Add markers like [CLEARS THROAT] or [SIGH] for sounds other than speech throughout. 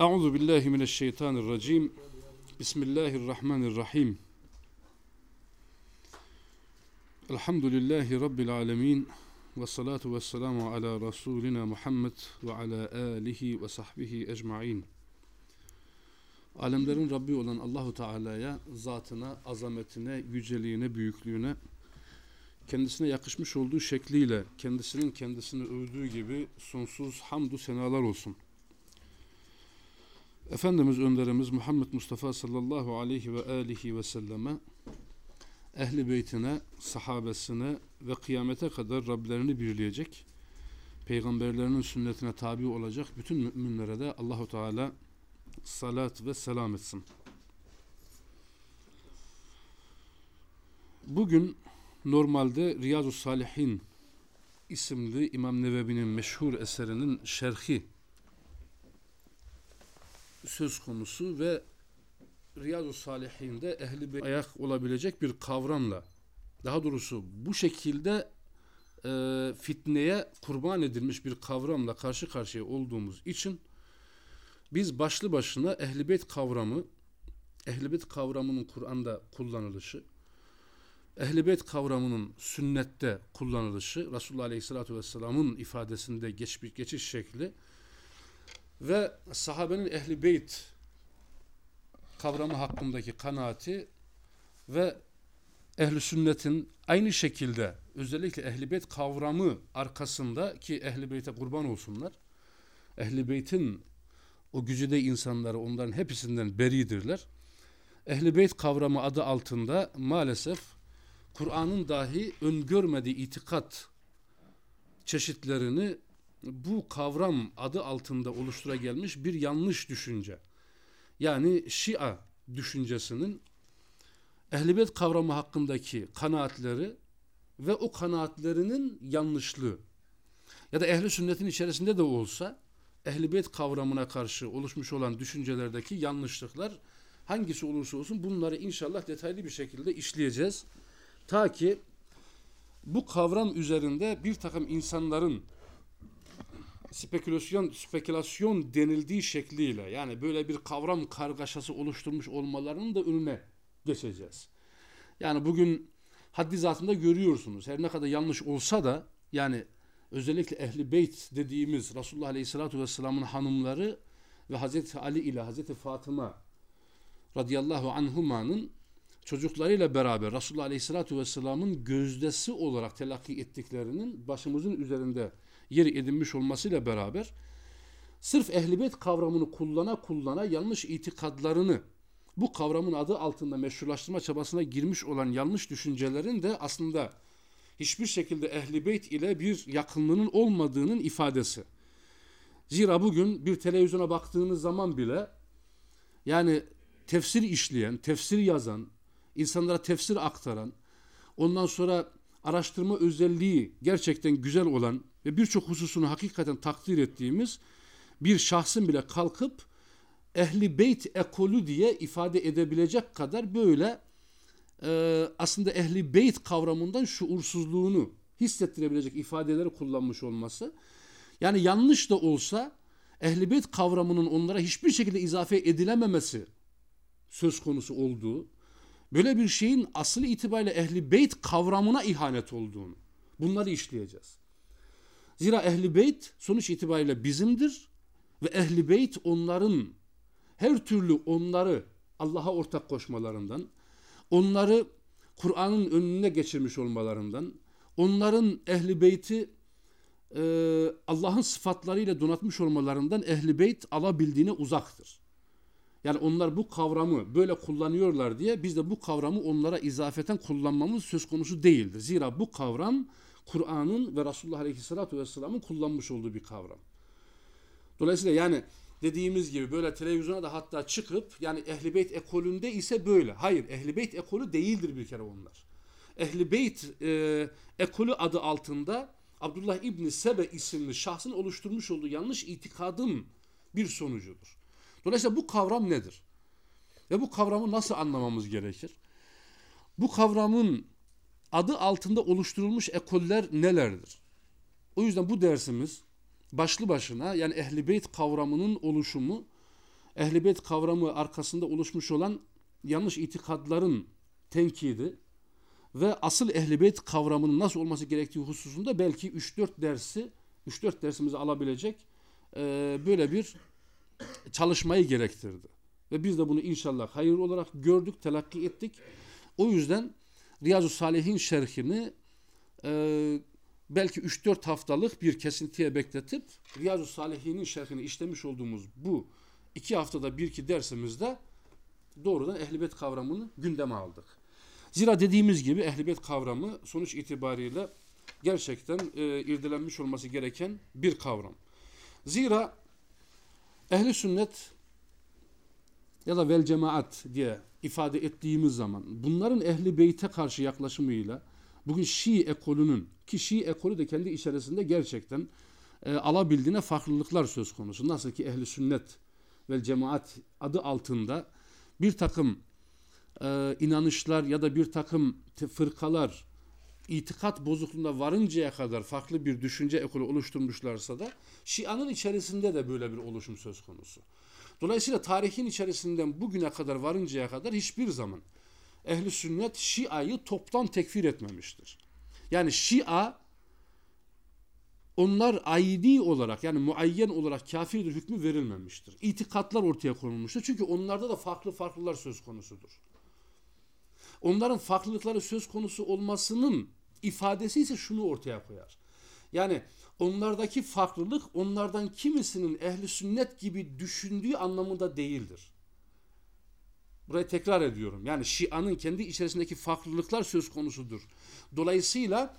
Euzu billahi mineşşeytanirracim. Bismillahirrahmanirrahim. Elhamdülillahi rabbil alamin ve salatu vesselamu ala rasulina Muhammed ve ala alihi ve sahbihi ecmaîn. Alemlerin Rabbi olan Allahu Teala'ya, zatına, azametine, yüceliğine, büyüklüğüne, kendisine yakışmış olduğu şekliyle kendisinin kendisini övdüğü gibi sonsuz hamdü senalar olsun. Efendimiz önderimiz Muhammed Mustafa sallallahu aleyhi ve alihi ve selleme ehli beytine, sahabesine ve kıyamete kadar Rablerini birleyecek, peygamberlerinin sünnetine tabi olacak bütün müminlere de Allahu Teala salat ve selam etsin. Bugün normalde Riyazu Salihin isimli İmam Nevevi'nin meşhur eserinin şerhi söz konusu ve Riyazu Salihin'de ehli bir ayak olabilecek bir kavramla daha doğrusu bu şekilde e, fitneye kurban edilmiş bir kavramla karşı karşıya olduğumuz için biz başlı başına ehlibeyt kavramı ehlibeyt kavramının Kur'an'da kullanılışı ehlibeyt kavramının sünnette kullanılışı Resulullah Aleyhisselatü Vesselam'ın ifadesinde geç, bir geçiş şekli ve sahabenin ehli beyt kavramı hakkındaki kanaati ve ehli sünnetin aynı şekilde özellikle ehli beyt kavramı arkasında ki ehli beyte kurban olsunlar ehli beytin o gücüde insanları onların hepsinden beridirler. Ehli beyt kavramı adı altında maalesef Kur'an'ın dahi öngörmediği itikat çeşitlerini bu kavram adı altında oluştura gelmiş bir yanlış düşünce. Yani Şia düşüncesinin ehlibet kavramı hakkındaki kanaatleri ve o kanaatlerinin yanlışlığı ya da ehli sünnetin içerisinde de olsa ehlibet kavramına karşı oluşmuş olan düşüncelerdeki yanlışlıklar hangisi olursa olsun bunları inşallah detaylı bir şekilde işleyeceğiz. Ta ki bu kavram üzerinde bir takım insanların spekülasyon spekülasyon denildiği şekliyle yani böyle bir kavram kargaşası oluşturmuş olmalarının da önüne geçeceğiz. Yani bugün haddi zatında görüyorsunuz her ne kadar yanlış olsa da yani özellikle ehli beyt dediğimiz Resulullah Aleyhisselatü Vesselam'ın hanımları ve Hazreti Ali ile Hazreti Fatıma radıyallahu anhumanın çocuklarıyla beraber Resulullah Aleyhisselatü Vesselam'ın gözdesi olarak telakki ettiklerinin başımızın üzerinde yeri edinmiş olmasıyla beraber sırf ehlibet kavramını kullana kullana yanlış itikadlarını bu kavramın adı altında meşrulaştırma çabasına girmiş olan yanlış düşüncelerin de aslında hiçbir şekilde ehli beyt ile bir yakınlığının olmadığının ifadesi. Zira bugün bir televizyona baktığınız zaman bile yani tefsir işleyen, tefsir yazan, insanlara tefsir aktaran, ondan sonra araştırma özelliği gerçekten güzel olan ve birçok hususunu hakikaten takdir ettiğimiz bir şahsın bile kalkıp ehli beyt ekolü diye ifade edebilecek kadar böyle e, aslında ehli beyt kavramından şuursuzluğunu hissettirebilecek ifadeleri kullanmış olması yani yanlış da olsa ehli beyt kavramının onlara hiçbir şekilde izafe edilememesi söz konusu olduğu böyle bir şeyin asıl itibariyle ehli beyt kavramına ihanet olduğunu bunları işleyeceğiz. Zira ehli beyt sonuç itibariyle bizimdir ve ehli beyt onların her türlü onları Allah'a ortak koşmalarından, onları Kur'an'ın önüne geçirmiş olmalarından, onların ehli beyti e, Allah'ın sıfatlarıyla donatmış olmalarından ehli beyt alabildiğine uzaktır. Yani onlar bu kavramı böyle kullanıyorlar diye biz de bu kavramı onlara izafeten kullanmamız söz konusu değildir. Zira bu kavram Kur'an'ın ve Resulullah Aleyhisselatü Vesselam'ın kullanmış olduğu bir kavram. Dolayısıyla yani dediğimiz gibi böyle televizyona da hatta çıkıp yani Ehli Beyt ekolünde ise böyle. Hayır Ehli Beyt ekolü değildir bir kere onlar. Ehli Beyt e, ekolü adı altında Abdullah İbni Sebe isimli şahsın oluşturmuş olduğu yanlış itikadın bir sonucudur. Dolayısıyla bu kavram nedir? Ve bu kavramı nasıl anlamamız gerekir? Bu kavramın adı altında oluşturulmuş ekoller nelerdir? O yüzden bu dersimiz başlı başına yani ehli beyt kavramının oluşumu Ehl-i Beyt kavramı arkasında oluşmuş olan yanlış itikadların tenkidi ve asıl Ehl-i Beyt kavramının nasıl olması gerektiği hususunda belki 3-4 dersi 3-4 dersimizi alabilecek e, böyle bir çalışmayı gerektirdi. Ve biz de bunu inşallah hayır olarak gördük, telakki ettik. O yüzden Riyazu Salihin şerhini e, belki 3-4 haftalık bir kesintiye bekletip Riyazu Salihin'in şerhini işlemiş olduğumuz bu iki haftada bir iki dersimizde doğrudan ehlibet kavramını gündeme aldık. Zira dediğimiz gibi ehlibet kavramı sonuç itibariyle gerçekten e, irdelenmiş olması gereken bir kavram. Zira ehli sünnet ya da vel cemaat diye ifade ettiğimiz zaman bunların ehli beyte karşı yaklaşımıyla bugün Şii ekolünün ki Şii ekolü de kendi içerisinde gerçekten e, alabildiğine farklılıklar söz konusu. Nasıl ki ehli sünnet ve cemaat adı altında bir takım e, inanışlar ya da bir takım fırkalar itikat bozukluğuna varıncaya kadar farklı bir düşünce ekolü oluşturmuşlarsa da Şia'nın içerisinde de böyle bir oluşum söz konusu. Dolayısıyla tarihin içerisinden bugüne kadar varıncaya kadar hiçbir zaman ehli sünnet Şia'yı toptan tekfir etmemiştir. Yani Şia onlar aydi olarak yani muayyen olarak kafirdir hükmü verilmemiştir. İtikatlar ortaya konulmuştur. Çünkü onlarda da farklı farklılar söz konusudur. Onların farklılıkları söz konusu olmasının ifadesi ise şunu ortaya koyar. Yani onlardaki farklılık onlardan kimisinin ehli sünnet gibi düşündüğü anlamında değildir. Burayı tekrar ediyorum. Yani Şia'nın kendi içerisindeki farklılıklar söz konusudur. Dolayısıyla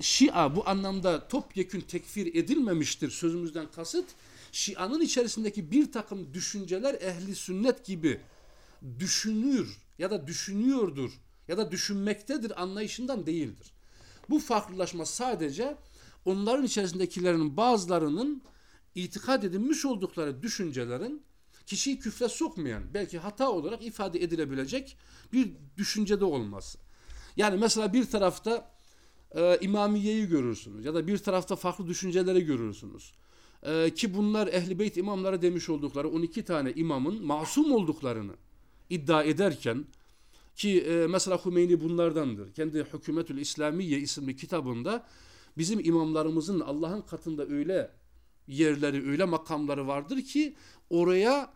Şia bu anlamda topyekün tekfir edilmemiştir sözümüzden kasıt. Şia'nın içerisindeki bir takım düşünceler ehli sünnet gibi düşünür ya da düşünüyordur ya da düşünmektedir anlayışından değildir. Bu farklılaşma sadece onların içerisindekilerin bazılarının itikad edilmiş oldukları düşüncelerin kişiyi küfre sokmayan belki hata olarak ifade edilebilecek bir düşüncede olması. Yani mesela bir tarafta e, İmamiye'yi görürsünüz ya da bir tarafta farklı düşünceleri görürsünüz. E, ki bunlar Ehli Beyt imamları demiş oldukları 12 tane imamın masum olduklarını iddia ederken ki e, mesela Hümeyni bunlardandır. Kendi Hükümetül İslamiye isimli kitabında bizim imamlarımızın Allah'ın katında öyle yerleri, öyle makamları vardır ki oraya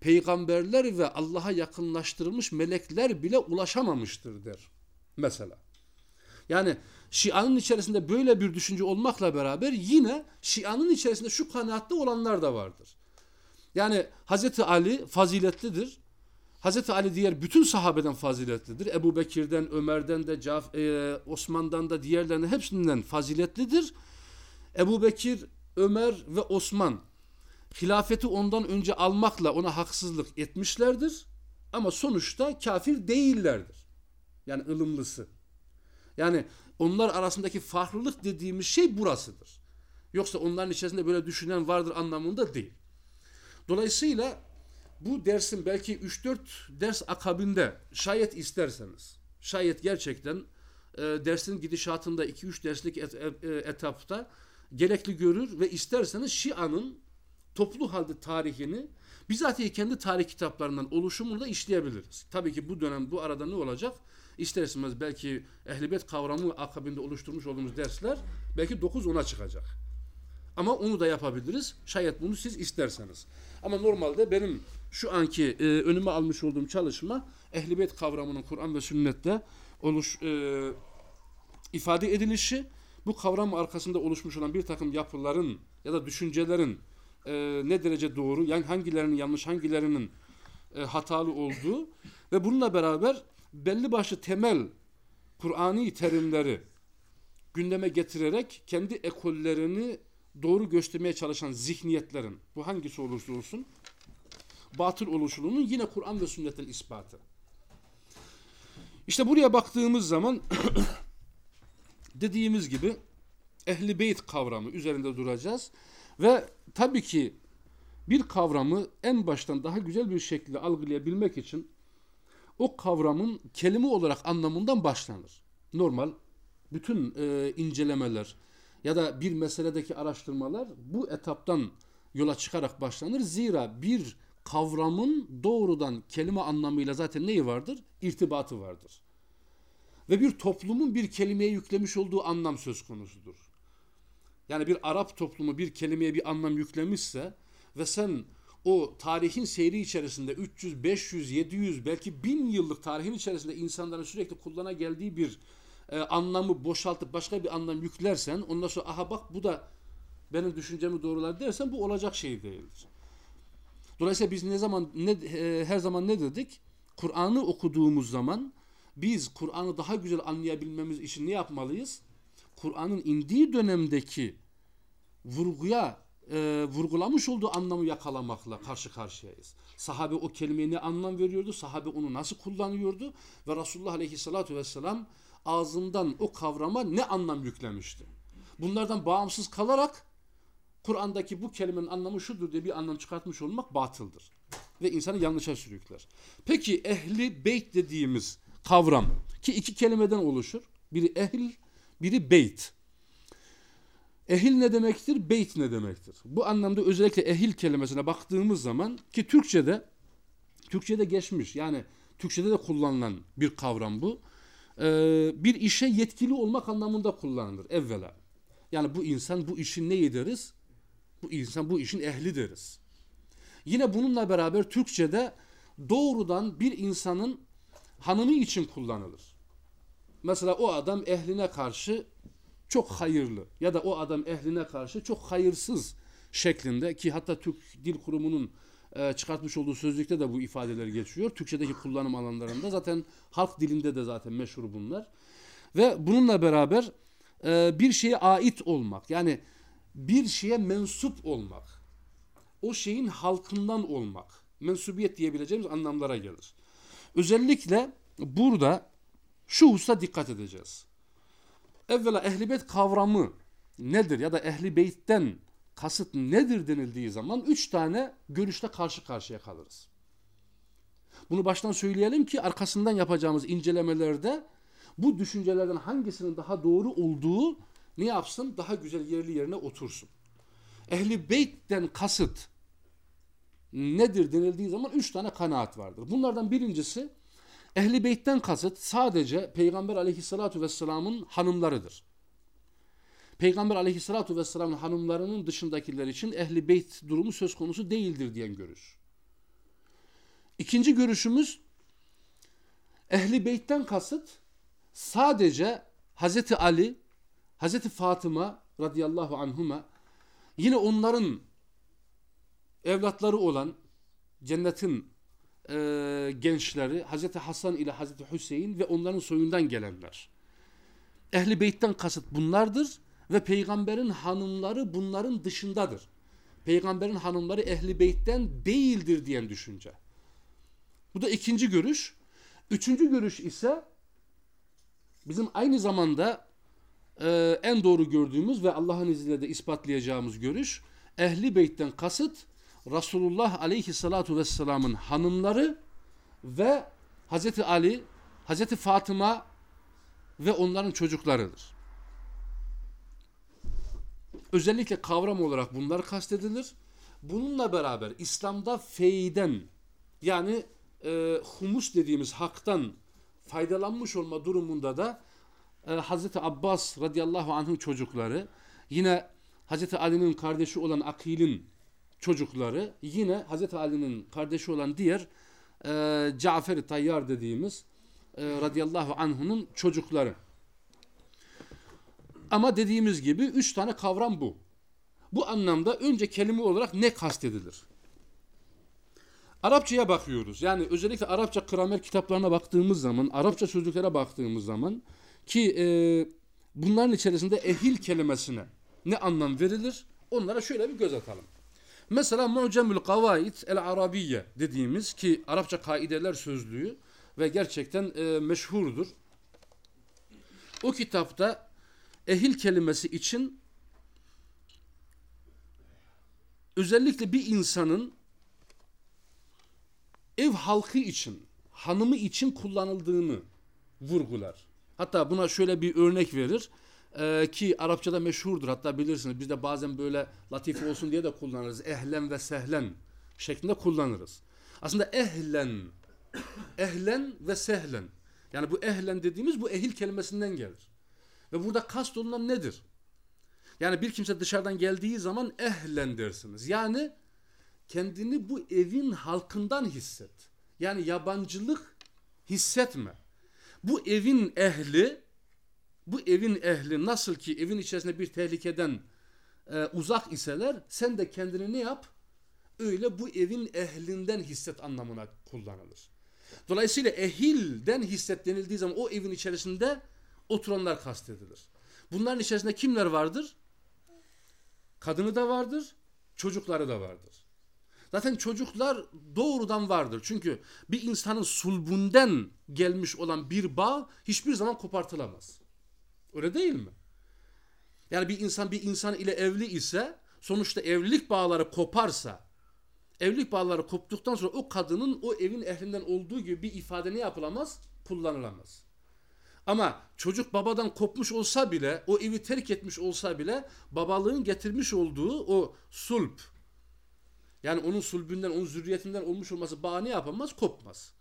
peygamberler ve Allah'a yakınlaştırılmış melekler bile ulaşamamıştır der. Mesela. Yani Şia'nın içerisinde böyle bir düşünce olmakla beraber yine Şia'nın içerisinde şu kanaatte olanlar da vardır. Yani Hazreti Ali faziletlidir. Hazreti Ali diğer bütün sahabeden faziletlidir. Ebu Bekir'den, Ömer'den de, Caf e, Osman'dan da diğerlerinin hepsinden faziletlidir. Ebu Bekir, Ömer ve Osman hilafeti ondan önce almakla ona haksızlık etmişlerdir. Ama sonuçta kafir değillerdir. Yani ılımlısı. Yani onlar arasındaki farklılık dediğimiz şey burasıdır. Yoksa onların içerisinde böyle düşünen vardır anlamında değil. Dolayısıyla bu dersin belki 3-4 ders akabinde şayet isterseniz, şayet gerçekten e, dersin gidişatında 2-3 derslik et, e, etapta gerekli görür ve isterseniz Şia'nın toplu halde tarihini bizatihi kendi tarih kitaplarından oluşumunu da işleyebiliriz. Tabii ki bu dönem bu arada ne olacak? İsterseniz belki ehlibet kavramı akabinde oluşturmuş olduğumuz dersler belki 9-10'a çıkacak. Ama onu da yapabiliriz. Şayet bunu siz isterseniz. Ama normalde benim şu anki e, önüme almış olduğum çalışma ehlibet kavramının Kur'an ve sünnette oluş e, ifade edilişi bu kavram arkasında oluşmuş olan bir takım yapıların ya da düşüncelerin e, ne derece doğru, yani hangilerinin yanlış, hangilerinin e, hatalı olduğu ve bununla beraber belli başlı temel Kur'ani terimleri gündeme getirerek kendi ekollerini doğru göstermeye çalışan zihniyetlerin bu hangisi olursa olsun batıl oluşunun yine Kur'an ve sünnetten ispatı. İşte buraya baktığımız zaman [CLEARS THROAT] dediğimiz gibi ehli beyt kavramı üzerinde duracağız ve tabii ki bir kavramı en baştan daha güzel bir şekilde algılayabilmek için o kavramın kelime olarak anlamından başlanır. Normal bütün e, incelemeler ya da bir meseledeki araştırmalar bu etaptan yola çıkarak başlanır. Zira bir kavramın doğrudan kelime anlamıyla zaten neyi vardır? İrtibatı vardır. Ve bir toplumun bir kelimeye yüklemiş olduğu anlam söz konusudur. Yani bir Arap toplumu bir kelimeye bir anlam yüklemişse ve sen o tarihin seyri içerisinde 300, 500, 700 belki 1000 yıllık tarihin içerisinde insanların sürekli kullana geldiği bir e, anlamı boşaltıp başka bir anlam yüklersen ondan sonra aha bak bu da benim düşüncemi doğrular dersen bu olacak şey değildir. Dolayısıyla biz ne zaman ne e, her zaman ne dedik? Kur'an'ı okuduğumuz zaman biz Kur'an'ı daha güzel anlayabilmemiz için ne yapmalıyız? Kur'an'ın indiği dönemdeki vurguya e, vurgulamış olduğu anlamı yakalamakla karşı karşıyayız. Sahabe o kelimeye ne anlam veriyordu? Sahabe onu nasıl kullanıyordu? Ve Resulullah Aleyhisselatü Vesselam ağzından o kavrama ne anlam yüklemişti? Bunlardan bağımsız kalarak Kur'an'daki bu kelimenin anlamı şudur diye bir anlam çıkartmış olmak batıldır. Ve insanı yanlışa sürükler. Peki ehli beyt dediğimiz kavram ki iki kelimeden oluşur. Biri ehl, biri beyt. Ehil ne demektir? Beyt ne demektir? Bu anlamda özellikle ehil kelimesine baktığımız zaman ki Türkçe'de Türkçe'de geçmiş yani Türkçe'de de kullanılan bir kavram bu. Ee, bir işe yetkili olmak anlamında kullanılır evvela. Yani bu insan bu işin neyi deriz? Bu insan bu işin ehli deriz. Yine bununla beraber Türkçe'de doğrudan bir insanın hanımı için kullanılır. Mesela o adam ehline karşı çok hayırlı ya da o adam ehline karşı çok hayırsız şeklinde ki hatta Türk Dil Kurumu'nun e, çıkartmış olduğu sözlükte de bu ifadeler geçiyor. Türkçedeki kullanım alanlarında zaten halk dilinde de zaten meşhur bunlar. Ve bununla beraber e, bir şeye ait olmak yani bir şeye mensup olmak o şeyin halkından olmak mensubiyet diyebileceğimiz anlamlara gelir. Özellikle burada şu hususa dikkat edeceğiz. Evvela ehli beyt kavramı nedir ya da ehli beytten kasıt nedir denildiği zaman üç tane görüşle karşı karşıya kalırız. Bunu baştan söyleyelim ki arkasından yapacağımız incelemelerde bu düşüncelerden hangisinin daha doğru olduğu ne yapsın? Daha güzel yerli yerine otursun. Ehli beytten kasıt nedir denildiği zaman üç tane kanaat vardır. Bunlardan birincisi Ehli beytten kasıt sadece Peygamber aleyhissalatu vesselamın hanımlarıdır. Peygamber aleyhissalatu vesselamın hanımlarının dışındakiler için ehli beyt durumu söz konusu değildir diyen görüş. İkinci görüşümüz ehli beytten kasıt sadece Hazreti Ali, Hazreti Fatıma radıyallahu anhuma yine onların evlatları olan cennetin e, gençleri Hazreti Hasan ile Hazreti Hüseyin ve onların soyundan gelenler. Ehli beytten kasıt bunlardır ve peygamberin hanımları bunların dışındadır. Peygamberin hanımları ehli beytten değildir diyen düşünce. Bu da ikinci görüş. Üçüncü görüş ise bizim aynı zamanda e, en doğru gördüğümüz ve Allah'ın izniyle de ispatlayacağımız görüş ehli beytten kasıt Resulullah aleyhissalatu vesselamın hanımları ve Hazreti Ali, Hazreti Fatıma ve onların çocuklarıdır. Özellikle kavram olarak bunlar kastedilir. Bununla beraber İslam'da feyden yani e, humus dediğimiz haktan faydalanmış olma durumunda da e, Hazreti Abbas radıyallahu anh'ın çocukları yine Hazreti Ali'nin kardeşi olan Akil'in çocukları yine Hazreti Ali'nin kardeşi olan diğer e, Cafer-i Tayyar dediğimiz e, radıyallahu anh'unun çocukları. Ama dediğimiz gibi üç tane kavram bu. Bu anlamda önce kelime olarak ne kastedilir? Arapçaya bakıyoruz. Yani özellikle Arapça gramer kitaplarına baktığımız zaman, Arapça sözlüklere baktığımız zaman ki e, bunların içerisinde ehil kelimesine ne anlam verilir? Onlara şöyle bir göz atalım. Mesela Mu'cemül Kavaid el Arabiye dediğimiz ki Arapça kaideler sözlüğü ve gerçekten e, meşhurdur. O kitapta ehil kelimesi için özellikle bir insanın ev halkı için, hanımı için kullanıldığını vurgular. Hatta buna şöyle bir örnek verir e, ki Arapçada meşhurdur hatta bilirsiniz biz de bazen böyle latife olsun diye de kullanırız. Ehlen ve sehlen şeklinde kullanırız. Aslında ehlen, ehlen ve sehlen. Yani bu ehlen dediğimiz bu ehil kelimesinden gelir. Ve burada kast olunan nedir? Yani bir kimse dışarıdan geldiği zaman ehlen dersiniz. Yani kendini bu evin halkından hisset. Yani yabancılık hissetme. Bu evin ehli, bu evin ehli nasıl ki evin içerisinde bir tehlikeden e, uzak iseler sen de kendini ne yap? Öyle bu evin ehlinden hisset anlamına kullanılır. Dolayısıyla ehilden hisset denildiği zaman o evin içerisinde oturanlar kastedilir. Bunların içerisinde kimler vardır? Kadını da vardır, çocukları da vardır. Zaten çocuklar doğrudan vardır. Çünkü bir insanın sulbünden gelmiş olan bir bağ hiçbir zaman kopartılamaz. Öyle değil mi? Yani bir insan bir insan ile evli ise sonuçta evlilik bağları koparsa evlilik bağları koptuktan sonra o kadının o evin ehlinden olduğu gibi bir ifade ne yapılamaz? Kullanılamaz. Ama çocuk babadan kopmuş olsa bile, o evi terk etmiş olsa bile babalığın getirmiş olduğu o sulp, yani onun sulbünden, onun zürriyetinden olmuş olması bağı ne yapamaz? Kopmaz.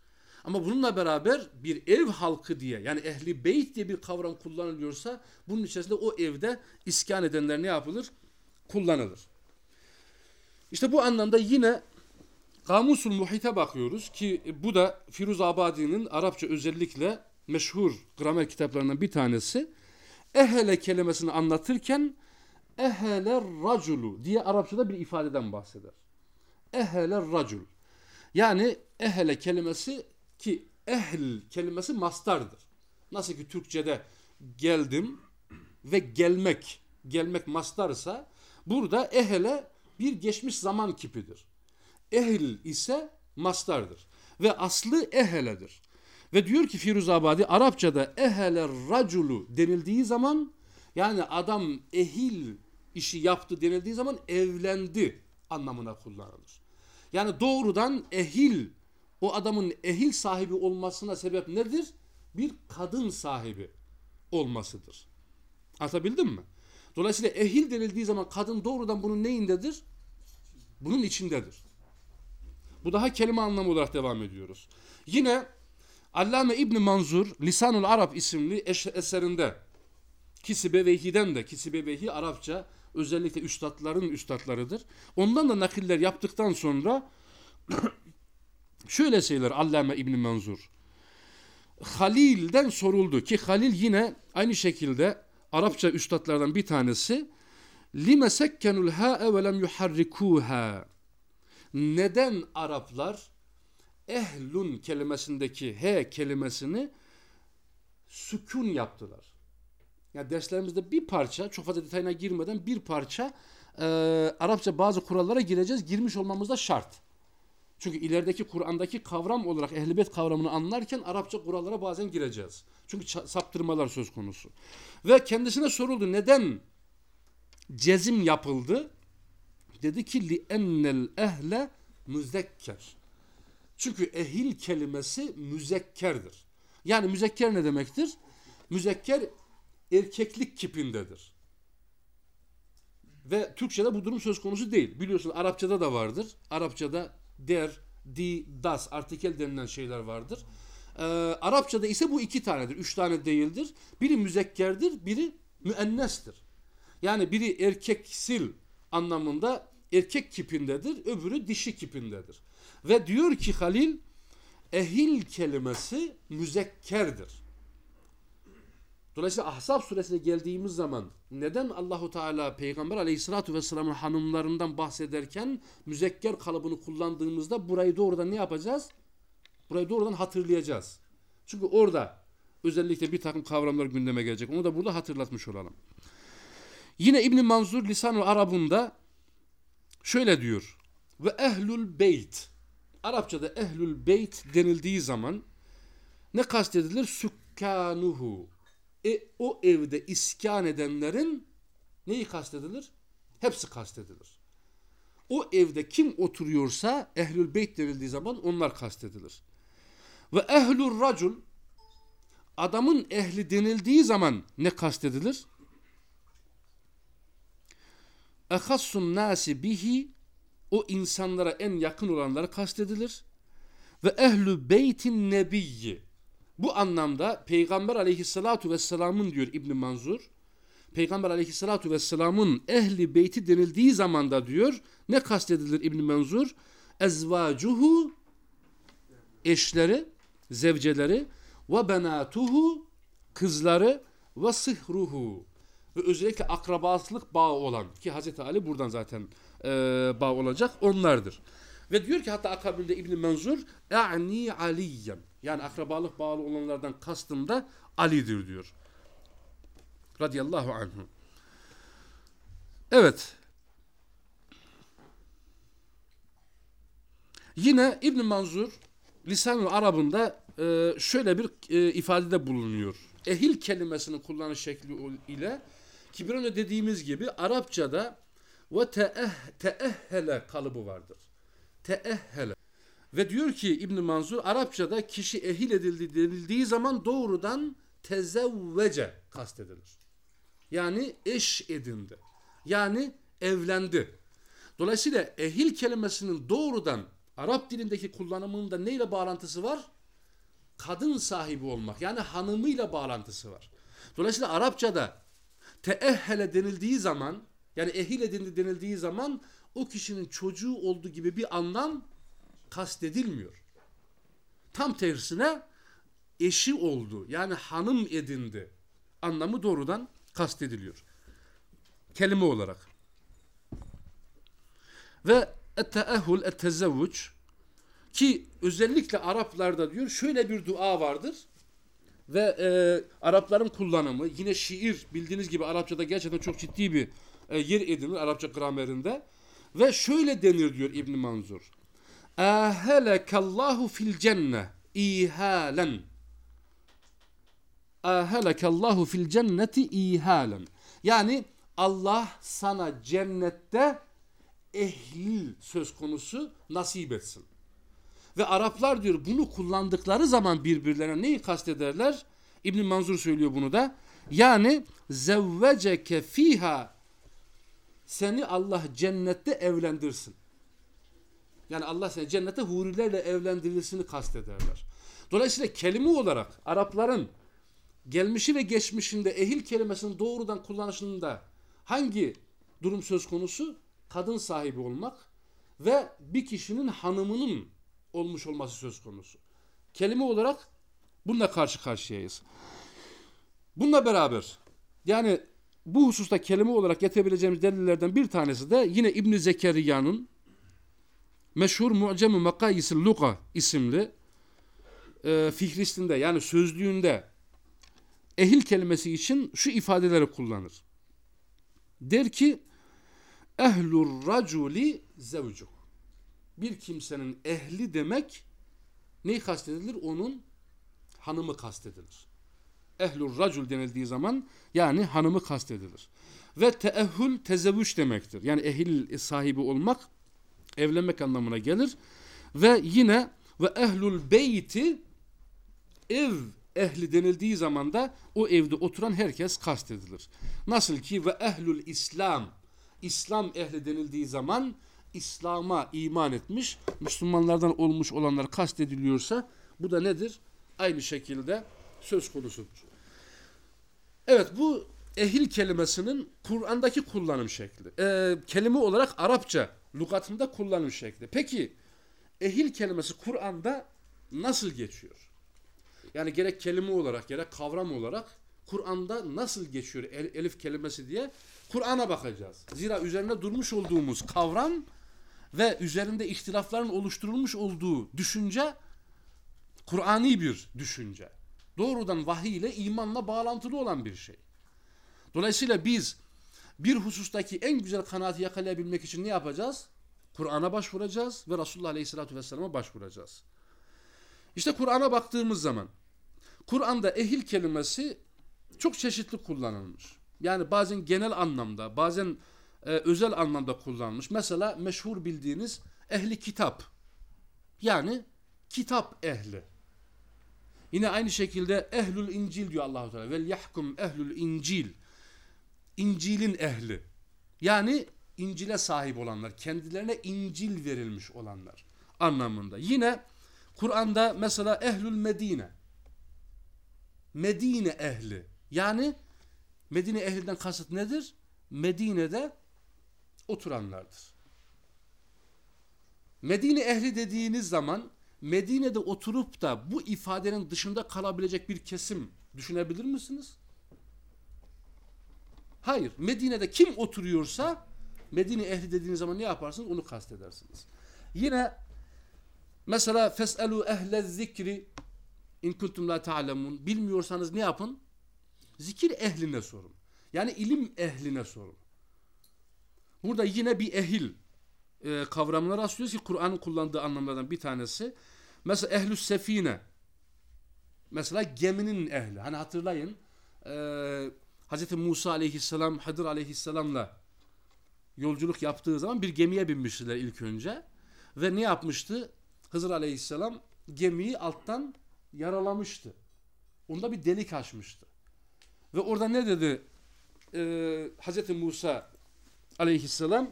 Ama bununla beraber bir ev halkı diye yani ehli beyt diye bir kavram kullanılıyorsa bunun içerisinde o evde iskan edenler ne yapılır? Kullanılır. İşte bu anlamda yine Kamusul Muhit'e bakıyoruz ki bu da Firuz Abadi'nin Arapça özellikle meşhur gramer kitaplarından bir tanesi. Ehele kelimesini anlatırken ehele raculu diye Arapçada bir ifadeden bahseder. Ehele racul. Yani ehele kelimesi ki ehl kelimesi mastardır. Nasıl ki Türkçe'de geldim ve gelmek, gelmek mastarsa burada ehele bir geçmiş zaman kipidir. Ehl ise mastardır ve aslı eheledir. Ve diyor ki Firuzabadi Arapçada ehele raculu denildiği zaman yani adam ehil işi yaptı denildiği zaman evlendi anlamına kullanılır. Yani doğrudan ehil o adamın ehil sahibi olmasına sebep nedir? Bir kadın sahibi olmasıdır. Anlatabildim mi? Dolayısıyla ehil denildiği zaman kadın doğrudan bunun neyindedir? Bunun içindedir. Bu daha kelime anlamı olarak devam ediyoruz. Yine Allame İbni Manzur Lisanul Arap isimli eserinde Kisibeveyhi'den de Kisibeveyhi Arapça özellikle üstadların üstadlarıdır. Ondan da nakiller yaptıktan sonra [CLEARS THROAT] şöyle şeyler Allame İbni Manzur. Halil'den soruldu ki Halil yine aynı şekilde Arapça üstadlardan bir tanesi lime sekkenul ha'e ve lem yuharrikuha neden Araplar ehlun kelimesindeki he kelimesini sükun yaptılar? Yani derslerimizde bir parça, çok fazla detayına girmeden bir parça e, Arapça bazı kurallara gireceğiz. Girmiş olmamız da şart. Çünkü ilerideki Kur'an'daki kavram olarak ehlibet kavramını anlarken Arapça kurallara bazen gireceğiz. Çünkü saptırmalar söz konusu. Ve kendisine soruldu neden cezim yapıldı? Dedi ki li ennel ehle müzekker. Çünkü ehil kelimesi müzekkerdir. Yani müzekker ne demektir? Müzekker erkeklik kipindedir. Ve Türkçe'de bu durum söz konusu değil. Biliyorsun Arapçada da vardır. Arapçada der, di, das, artikel denilen şeyler vardır. Ee, Arapçada ise bu iki tanedir. Üç tane değildir. Biri müzekkerdir, biri müennestir. Yani biri erkeksil anlamında erkek kipindedir, öbürü dişi kipindedir. Ve diyor ki Halil, ehil kelimesi müzekkerdir. Dolayısıyla Ahzab suresine geldiğimiz zaman neden Allahu Teala Peygamber Aleyhissalatu vesselam'ın hanımlarından bahsederken müzekker kalıbını kullandığımızda burayı doğrudan ne yapacağız? Burayı doğrudan hatırlayacağız. Çünkü orada özellikle bir takım kavramlar gündeme gelecek. Onu da burada hatırlatmış olalım. Yine İbn Manzur Lisanul Arab'ında şöyle diyor. Ve ehlül beyt. Arapçada ehlül beyt denildiği zaman ne kastedilir? Sükkanuhu. E, o evde iskan edenlerin neyi kastedilir? Hepsi kastedilir. O evde kim oturuyorsa ehlül beyt denildiği zaman onlar kastedilir. Ve ehlül racul adamın ehli denildiği zaman ne kastedilir? Ehassun nasi bihi o insanlara en yakın olanları kastedilir. Ve ehlü beytin nebiyyi. Bu anlamda Peygamber aleyhissalatu vesselamın diyor İbn Manzur. Peygamber aleyhissalatu vesselamın ehli beyti denildiği zamanda diyor ne kastedilir İbn Manzur? Ezvacuhu eşleri, zevceleri ve benatuhu kızları ve sıhruhu ve özellikle akrabasılık bağı olan ki Hazreti Ali buradan zaten e, bağ olacak onlardır. Ve diyor ki hatta akabinde İbn Manzur e'ni aliyen yani akrabalık bağlı olanlardan kastım da Ali'dir diyor. Radiyallahu anhu. Evet. Yine İbn Manzur lisan-ı Arabında e, şöyle bir e, ifadede bulunuyor. Ehil kelimesinin kullanış şekli ile ki bir önce dediğimiz gibi Arapçada ve teeh, teehhele kalıbı vardır. Teehhele. Ve diyor ki İbn Manzur Arapçada kişi ehil edildi denildiği zaman doğrudan tezevvece kastedilir. Yani eş edindi. Yani evlendi. Dolayısıyla ehil kelimesinin doğrudan Arap dilindeki kullanımında neyle bağlantısı var? Kadın sahibi olmak yani hanımıyla bağlantısı var. Dolayısıyla Arapçada teehhele denildiği zaman yani ehil edildi denildiği zaman o kişinin çocuğu olduğu gibi bir anlam kastedilmiyor. Tam tersine eşi oldu yani hanım edindi anlamı doğrudan kastediliyor. Kelime olarak. Ve etteehul ettezevvuç ki özellikle Araplarda diyor şöyle bir dua vardır ve e, Arapların kullanımı yine şiir bildiğiniz gibi Arapçada gerçekten çok ciddi bir e, yer edinir Arapça gramerinde ve şöyle denir diyor İbn Manzur. Ahelekallahu fil cenne ihalen. Ahelekallahu fil cenneti ihalen. Yani Allah sana cennette ehlil söz konusu nasip etsin. Ve Araplar diyor bunu kullandıkları zaman birbirlerine neyi kastederler? İbn Manzur söylüyor bunu da. Yani zevveceke fiha seni Allah cennette evlendirsin. Yani Allah seni cennette hurilerle evlendirilsini kastederler. Dolayısıyla kelime olarak Arapların gelmişi ve geçmişinde ehil kelimesinin doğrudan kullanışında hangi durum söz konusu? Kadın sahibi olmak ve bir kişinin hanımının olmuş olması söz konusu. Kelime olarak bununla karşı karşıyayız. Bununla beraber yani bu hususta kelime olarak getirebileceğimiz delillerden bir tanesi de yine İbn Zekeriya'nın meşhur Mu'cem-i Makayisil Luga isimli e, fihristinde yani sözlüğünde ehil kelimesi için şu ifadeleri kullanır. Der ki ehlur raculi zevcuk bir kimsenin ehli demek neyi kastedilir? Onun hanımı kastedilir. Ehlur racul denildiği zaman yani hanımı kastedilir. Ve teehhül tezevvüç demektir. Yani ehil sahibi olmak evlenmek anlamına gelir. Ve yine ve ehlul beyti ev ehli denildiği zaman da o evde oturan herkes kastedilir. Nasıl ki ve ehlul İslam İslam ehli denildiği zaman İslam'a iman etmiş, Müslümanlardan olmuş olanlar kastediliyorsa bu da nedir? Aynı şekilde söz konusudur. Evet bu ehil kelimesinin Kur'an'daki kullanım şekli. Ee, kelime olarak Arapça lügatında kullanım şekli. Peki ehil kelimesi Kur'an'da nasıl geçiyor? Yani gerek kelime olarak gerek kavram olarak Kur'an'da nasıl geçiyor elif kelimesi diye Kur'an'a bakacağız. Zira üzerinde durmuş olduğumuz kavram ve üzerinde ihtilafların oluşturulmuş olduğu düşünce Kur'ani bir düşünce. Doğrudan vahiy ile imanla bağlantılı olan bir şey. Dolayısıyla biz bir husustaki en güzel kanaati yakalayabilmek için ne yapacağız? Kur'an'a başvuracağız ve Resulullah Aleyhisselatü Vesselam'a başvuracağız. İşte Kur'an'a baktığımız zaman Kur'an'da ehil kelimesi çok çeşitli kullanılmış. Yani bazen genel anlamda, bazen e, özel anlamda kullanılmış. Mesela meşhur bildiğiniz ehli kitap. Yani kitap ehli. Yine aynı şekilde ehlül İncil diyor Allahu Teala. Vel yahkum ehlül İncil. İncil'in ehli. Yani İncil'e sahip olanlar, kendilerine İncil verilmiş olanlar anlamında. Yine Kur'an'da mesela Ehlül Medine, Medine ehli yani Medine ehlinden kasıt nedir? Medine'de oturanlardır. Medine ehli dediğiniz zaman Medine'de oturup da bu ifadenin dışında kalabilecek bir kesim düşünebilir misiniz? Hayır. Medine'de kim oturuyorsa Medine ehli dediğiniz zaman ne yaparsınız? Onu kastedersiniz. Yine mesela feselu ehle zikri in kuntum la ta'lemun bilmiyorsanız ne yapın? Zikir ehline sorun. Yani ilim ehline sorun. Burada yine bir ehil e, kavramına rastlıyoruz ki Kur'an'ın kullandığı anlamlardan bir tanesi. Mesela ehlü sefine. Mesela geminin ehli. Hani hatırlayın e, Hz. Musa aleyhisselam Hıdır aleyhisselamla yolculuk yaptığı zaman bir gemiye binmiştiler ilk önce. Ve ne yapmıştı? Hızır aleyhisselam gemiyi alttan yaralamıştı. Onda bir delik açmıştı. Ve orada ne dedi ee, Hz. Musa aleyhisselam?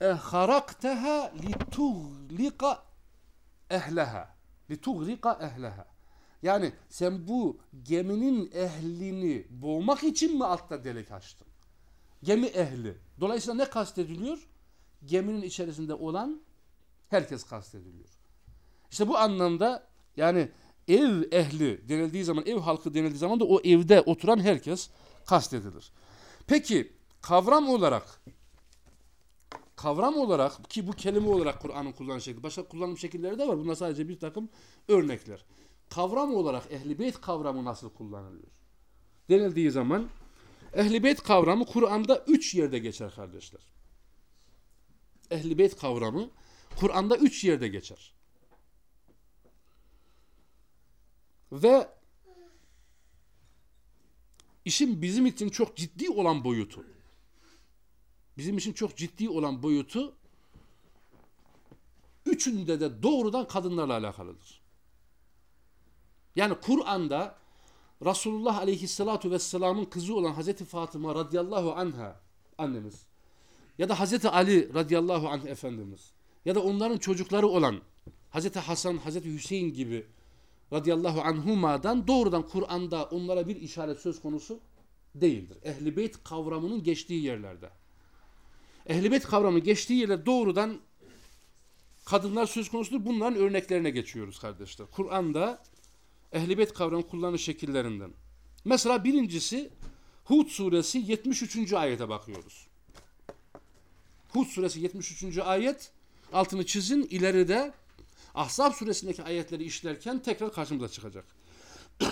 E, harakteha lituğlika ehleha. Lituğlika ehleha. Yani sen bu geminin ehlini boğmak için mi altta delik açtın? Gemi ehli. Dolayısıyla ne kastediliyor? Geminin içerisinde olan herkes kastediliyor. İşte bu anlamda yani ev ehli denildiği zaman, ev halkı denildiği zaman da o evde oturan herkes kastedilir. Peki kavram olarak kavram olarak ki bu kelime olarak Kur'an'ın kullanım şekli, başka kullanım şekilleri de var. Bunlar sadece bir takım örnekler. Kavram olarak ehli beyt kavramı nasıl kullanılıyor? Denildiği zaman ehli beyt kavramı Kur'an'da üç yerde geçer kardeşler. Ehli beyt kavramı Kur'an'da üç yerde geçer. Ve işin bizim için çok ciddi olan boyutu bizim için çok ciddi olan boyutu üçünde de doğrudan kadınlarla alakalıdır. Yani Kur'an'da Resulullah Aleyhisselatu Vesselam'ın kızı olan Hazreti Fatıma radıyallahu anha annemiz ya da Hazreti Ali radıyallahu anh efendimiz ya da onların çocukları olan Hazreti Hasan, Hazreti Hüseyin gibi radıyallahu anhuma'dan doğrudan Kur'an'da onlara bir işaret söz konusu değildir. Ehli beyt kavramının geçtiği yerlerde. Ehli beyt kavramı geçtiği yerde doğrudan kadınlar söz konusudur. Bunların örneklerine geçiyoruz kardeşler. Kur'an'da ehli beyt kavramı kullanış şekillerinden. Mesela birincisi Hud suresi 73. ayete bakıyoruz. Hud suresi 73. ayet altını çizin ileride Ahzab suresindeki ayetleri işlerken tekrar karşımıza çıkacak. [COUGHS]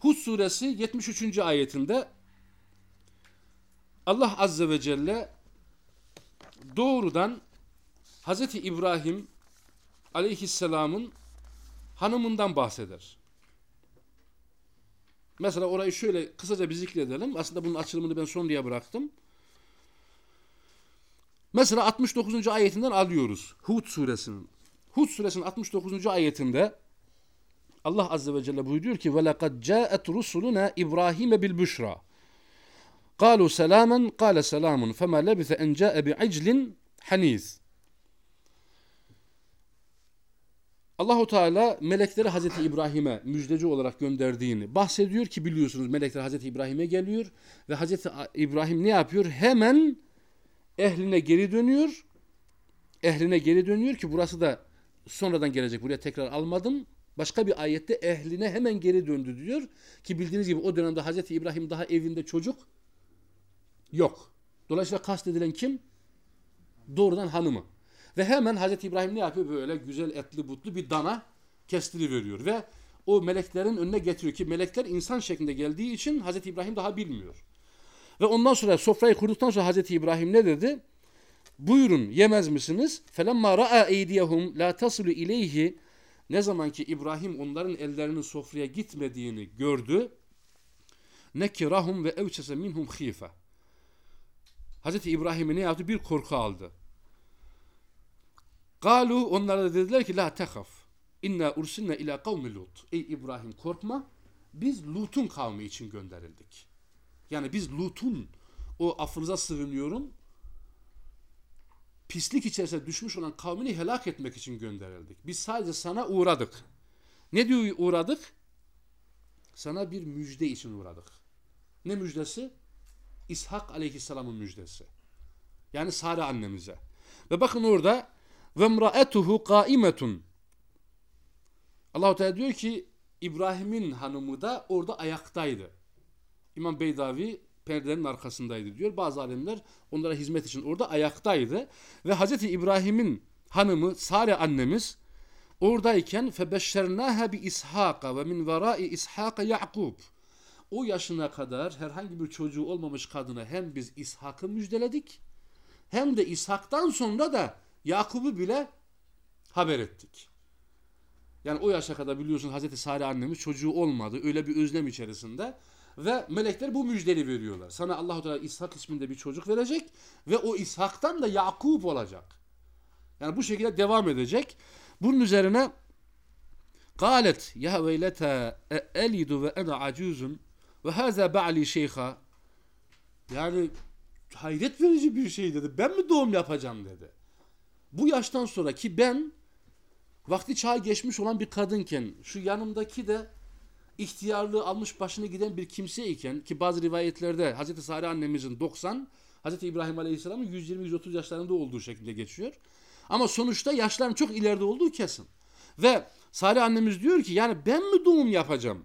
Hud suresi 73. ayetinde Allah Azze ve Celle doğrudan Hazreti İbrahim aleyhisselamın hanımından bahseder. Mesela orayı şöyle kısaca bir zikredelim. Aslında bunun açılımını ben son diye bıraktım. Mesela 69. ayetinden alıyoruz. Hud suresinin. Hud suresinin 69. ayetinde Allah azze ve celle buyuruyor ki ve lekad caet rusuluna İbrahim bil büşra. قالوا سلاما قال سلام فما لبث أن جاء بعجل حنيذ Allahu Teala melekleri Hazreti İbrahim'e müjdeci olarak gönderdiğini bahsediyor ki biliyorsunuz melekler Hazreti İbrahim'e geliyor ve Hazreti İbrahim ne yapıyor? Hemen ehline geri dönüyor. Ehline geri dönüyor ki burası da sonradan gelecek. Buraya tekrar almadım. Başka bir ayette ehline hemen geri döndü diyor. Ki bildiğiniz gibi o dönemde Hazreti İbrahim daha evinde çocuk yok. Dolayısıyla kastedilen kim? Doğrudan hanımı. Ve hemen Hazreti İbrahim ne yapıyor? Böyle güzel etli butlu bir dana kestiriveriyor ve o meleklerin önüne getiriyor ki melekler insan şeklinde geldiği için Hazreti İbrahim daha bilmiyor. Ve ondan sonra sofrayı kurduktan sonra Hazreti İbrahim ne dedi? Buyurun yemez misiniz? Felemma ra'a eydiyehum la tasulu ileyhi ne zaman ki İbrahim onların ellerinin sofraya gitmediğini gördü. Nekirahum ve evçese minhum khife. Hazreti İbrahim'i ne yaptı? Bir korku aldı. Galu onlara da dediler ki la tehaf. İnna ursilne ila kavmi Lut. Ey İbrahim korkma. Biz Lut'un kavmi için gönderildik. Yani biz Lut'un o affınıza sığınıyorum pislik içerisine düşmüş olan kavmini helak etmek için gönderildik. Biz sadece sana uğradık. Ne diyor uğradık? Sana bir müjde için uğradık. Ne müjdesi? İshak aleyhisselamın müjdesi. Yani Sare annemize. Ve bakın orada ve mraetuhu kaimetun. Allahu Teala diyor ki İbrahim'in hanımı da orada ayaktaydı. İmam Beydavi perdenin arkasındaydı diyor. Bazı alimler onlara hizmet için orada ayaktaydı. Ve Hazreti İbrahim'in hanımı Sare annemiz oradayken febeşşernâhe bi İshaka ve min verai İshaka Yakub. O yaşına kadar herhangi bir çocuğu olmamış kadına hem biz İshak'ı müjdeledik hem de İshak'tan sonra da Yakub'u bile haber ettik. Yani o yaşa kadar biliyorsun Hazreti Sare annemiz çocuğu olmadı. Öyle bir özlem içerisinde. Ve melekler bu müjdeli veriyorlar. Sana Allahu Teala İshak isminde bir çocuk verecek ve o İshak'tan da Yakub olacak. Yani bu şekilde devam edecek. Bunun üzerine ya veylete elidu ve ana acuzun ve haza ba'li şeyha yani hayret verici bir şey dedi. Ben mi doğum yapacağım dedi. Bu yaştan sonra ki ben vakti çağı geçmiş olan bir kadınken şu yanımdaki de ihtiyarlığı almış başını giden bir kimse iken ki bazı rivayetlerde Hazreti Sare annemizin 90 Hazreti İbrahim Aleyhisselam'ın 120-130 yaşlarında olduğu şekilde geçiyor. Ama sonuçta yaşların çok ileride olduğu kesin. Ve Sare annemiz diyor ki yani ben mi doğum yapacağım?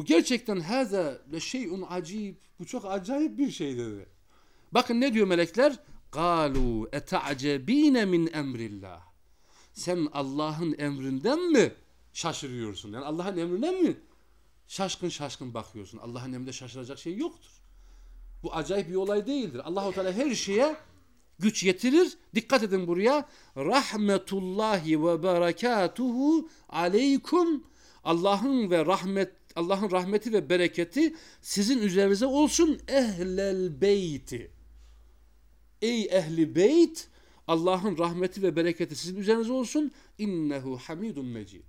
Bu gerçekten haza le şeyun acib. Bu çok acayip bir şey dedi. Bakın ne diyor melekler? Galu eta'cebine min emrillah. Sen Allah'ın emrinden mi şaşırıyorsun? Yani Allah'ın emrine mi şaşkın şaşkın bakıyorsun? Allah'ın emrinde şaşıracak şey yoktur. Bu acayip bir olay değildir. Allahu Teala her şeye güç yetirir. Dikkat edin buraya. Rahmetullahi ve berekatuhu aleykum. Allah'ın ve rahmet Allah'ın rahmeti ve bereketi sizin üzerinize olsun ehlel beyti. Ey ehli beyt Allah'ın rahmeti ve bereketi sizin üzerinize olsun. İnnehu hamidun mecid.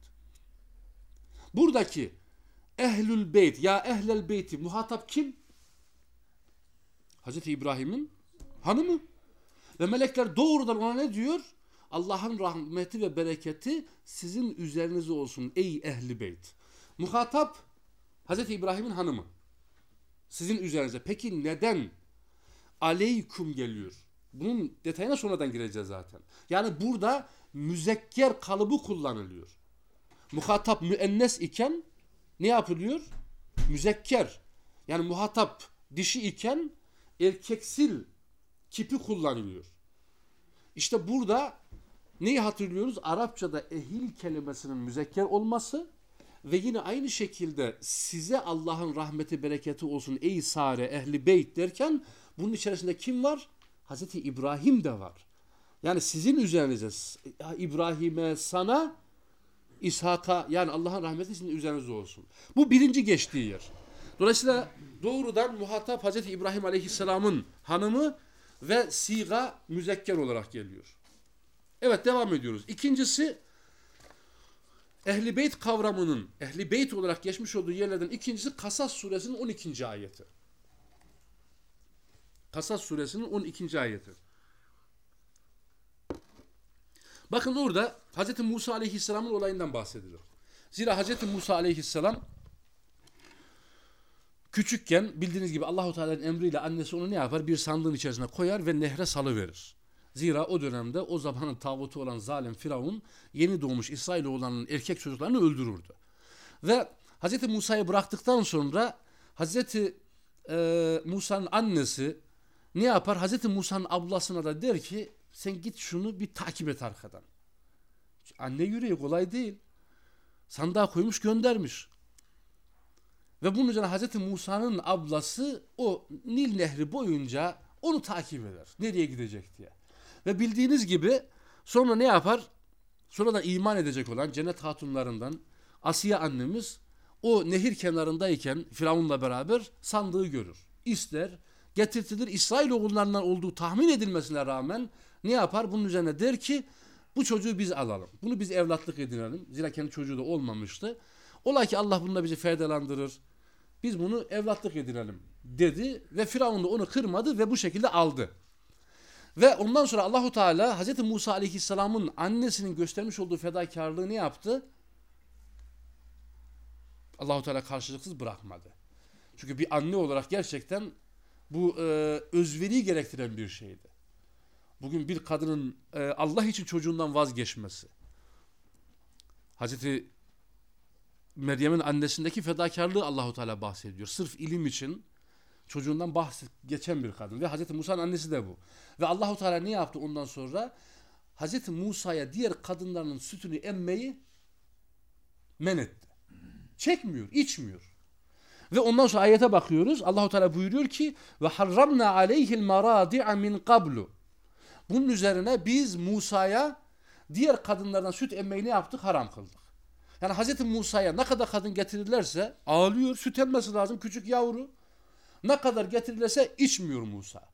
Buradaki ehlül beyt ya ehlel beyti muhatap kim? Hazreti İbrahim'in hanımı. Ve melekler doğrudan ona ne diyor? Allah'ın rahmeti ve bereketi sizin üzerinize olsun ey ehli beyt. Muhatap Hazreti İbrahim'in hanımı. Sizin üzerinize. Peki neden aleykum geliyor? Bunun detayına sonradan gireceğiz zaten. Yani burada müzekker kalıbı kullanılıyor. Muhatap müennes iken ne yapılıyor? Müzekker. Yani muhatap dişi iken erkeksil kipi kullanılıyor. İşte burada neyi hatırlıyoruz? Arapçada ehil kelimesinin müzekker olması ve yine aynı şekilde size Allah'ın rahmeti bereketi olsun ey Sare ehli beyt derken bunun içerisinde kim var? Hazreti İbrahim de var. Yani sizin üzerinize İbrahim'e sana İshak'a yani Allah'ın rahmeti sizin üzerinize olsun. Bu birinci geçtiği yer. Dolayısıyla doğrudan muhatap Hazreti İbrahim Aleyhisselam'ın hanımı ve siga müzekker olarak geliyor. Evet devam ediyoruz. İkincisi Ehli Beyt kavramının Ehli Beyt olarak geçmiş olduğu yerlerden ikincisi Kasas suresinin 12. ayeti. Kasas suresinin 12. ayeti. Bakın orada Hz. Musa aleyhisselamın olayından bahsedilir. Zira Hz. Musa aleyhisselam küçükken bildiğiniz gibi Allahu Teala'nın emriyle annesi onu ne yapar? Bir sandığın içerisine koyar ve nehre salıverir. Zira o dönemde o zamanın tağutu olan zalim Firavun yeni doğmuş İsrailoğullarının erkek çocuklarını öldürürdü. Ve Hz. Musa'yı bıraktıktan sonra Hz. E, Musa'nın annesi ne yapar? Hz. Musa'nın ablasına da der ki sen git şunu bir takip et arkadan. Anne yüreği kolay değil. Sandığa koymuş göndermiş. Ve bunun üzerine Hz. Musa'nın ablası o Nil Nehri boyunca onu takip eder. Nereye gidecek diye. Ve bildiğiniz gibi sonra ne yapar? Sonradan iman edecek olan cennet hatunlarından Asiye annemiz o nehir kenarındayken Firavun'la beraber sandığı görür. İster, getirtilir İsrail oğullarından olduğu tahmin edilmesine rağmen ne yapar? Bunun üzerine der ki bu çocuğu biz alalım. Bunu biz evlatlık edinelim. Zira kendi çocuğu da olmamıştı. Ola ki Allah bununla bizi faydalandırır. Biz bunu evlatlık edinelim dedi ve Firavun da onu kırmadı ve bu şekilde aldı. Ve ondan sonra Allahu Teala Hz. Musa Aleyhisselam'ın annesinin göstermiş olduğu fedakarlığı ne yaptı? Allahu Teala karşılıksız bırakmadı. Çünkü bir anne olarak gerçekten bu e, özveri gerektiren bir şeydi. Bugün bir kadının e, Allah için çocuğundan vazgeçmesi. Hazreti Meryem'in annesindeki fedakarlığı Allahu Teala bahsediyor. Sırf ilim için çocuğundan bahs geçen bir kadın ve Hazreti Musa'nın annesi de bu. Ve Allahu Teala ne yaptı ondan sonra? Hazreti Musa'ya diğer kadınların sütünü emmeyi men etti. Çekmiyor, içmiyor. Ve ondan sonra ayete bakıyoruz. Allahu Teala buyuruyor ki ve harramna aleyhil maradi'a min qablu. Bunun üzerine biz Musa'ya diğer kadınlardan süt emmeyi ne yaptık? Haram kıldık. Yani Hazreti Musa'ya ne kadar kadın getirirlerse ağlıyor, süt emmesi lazım küçük yavru. Ne kadar getirirlerse içmiyor Musa.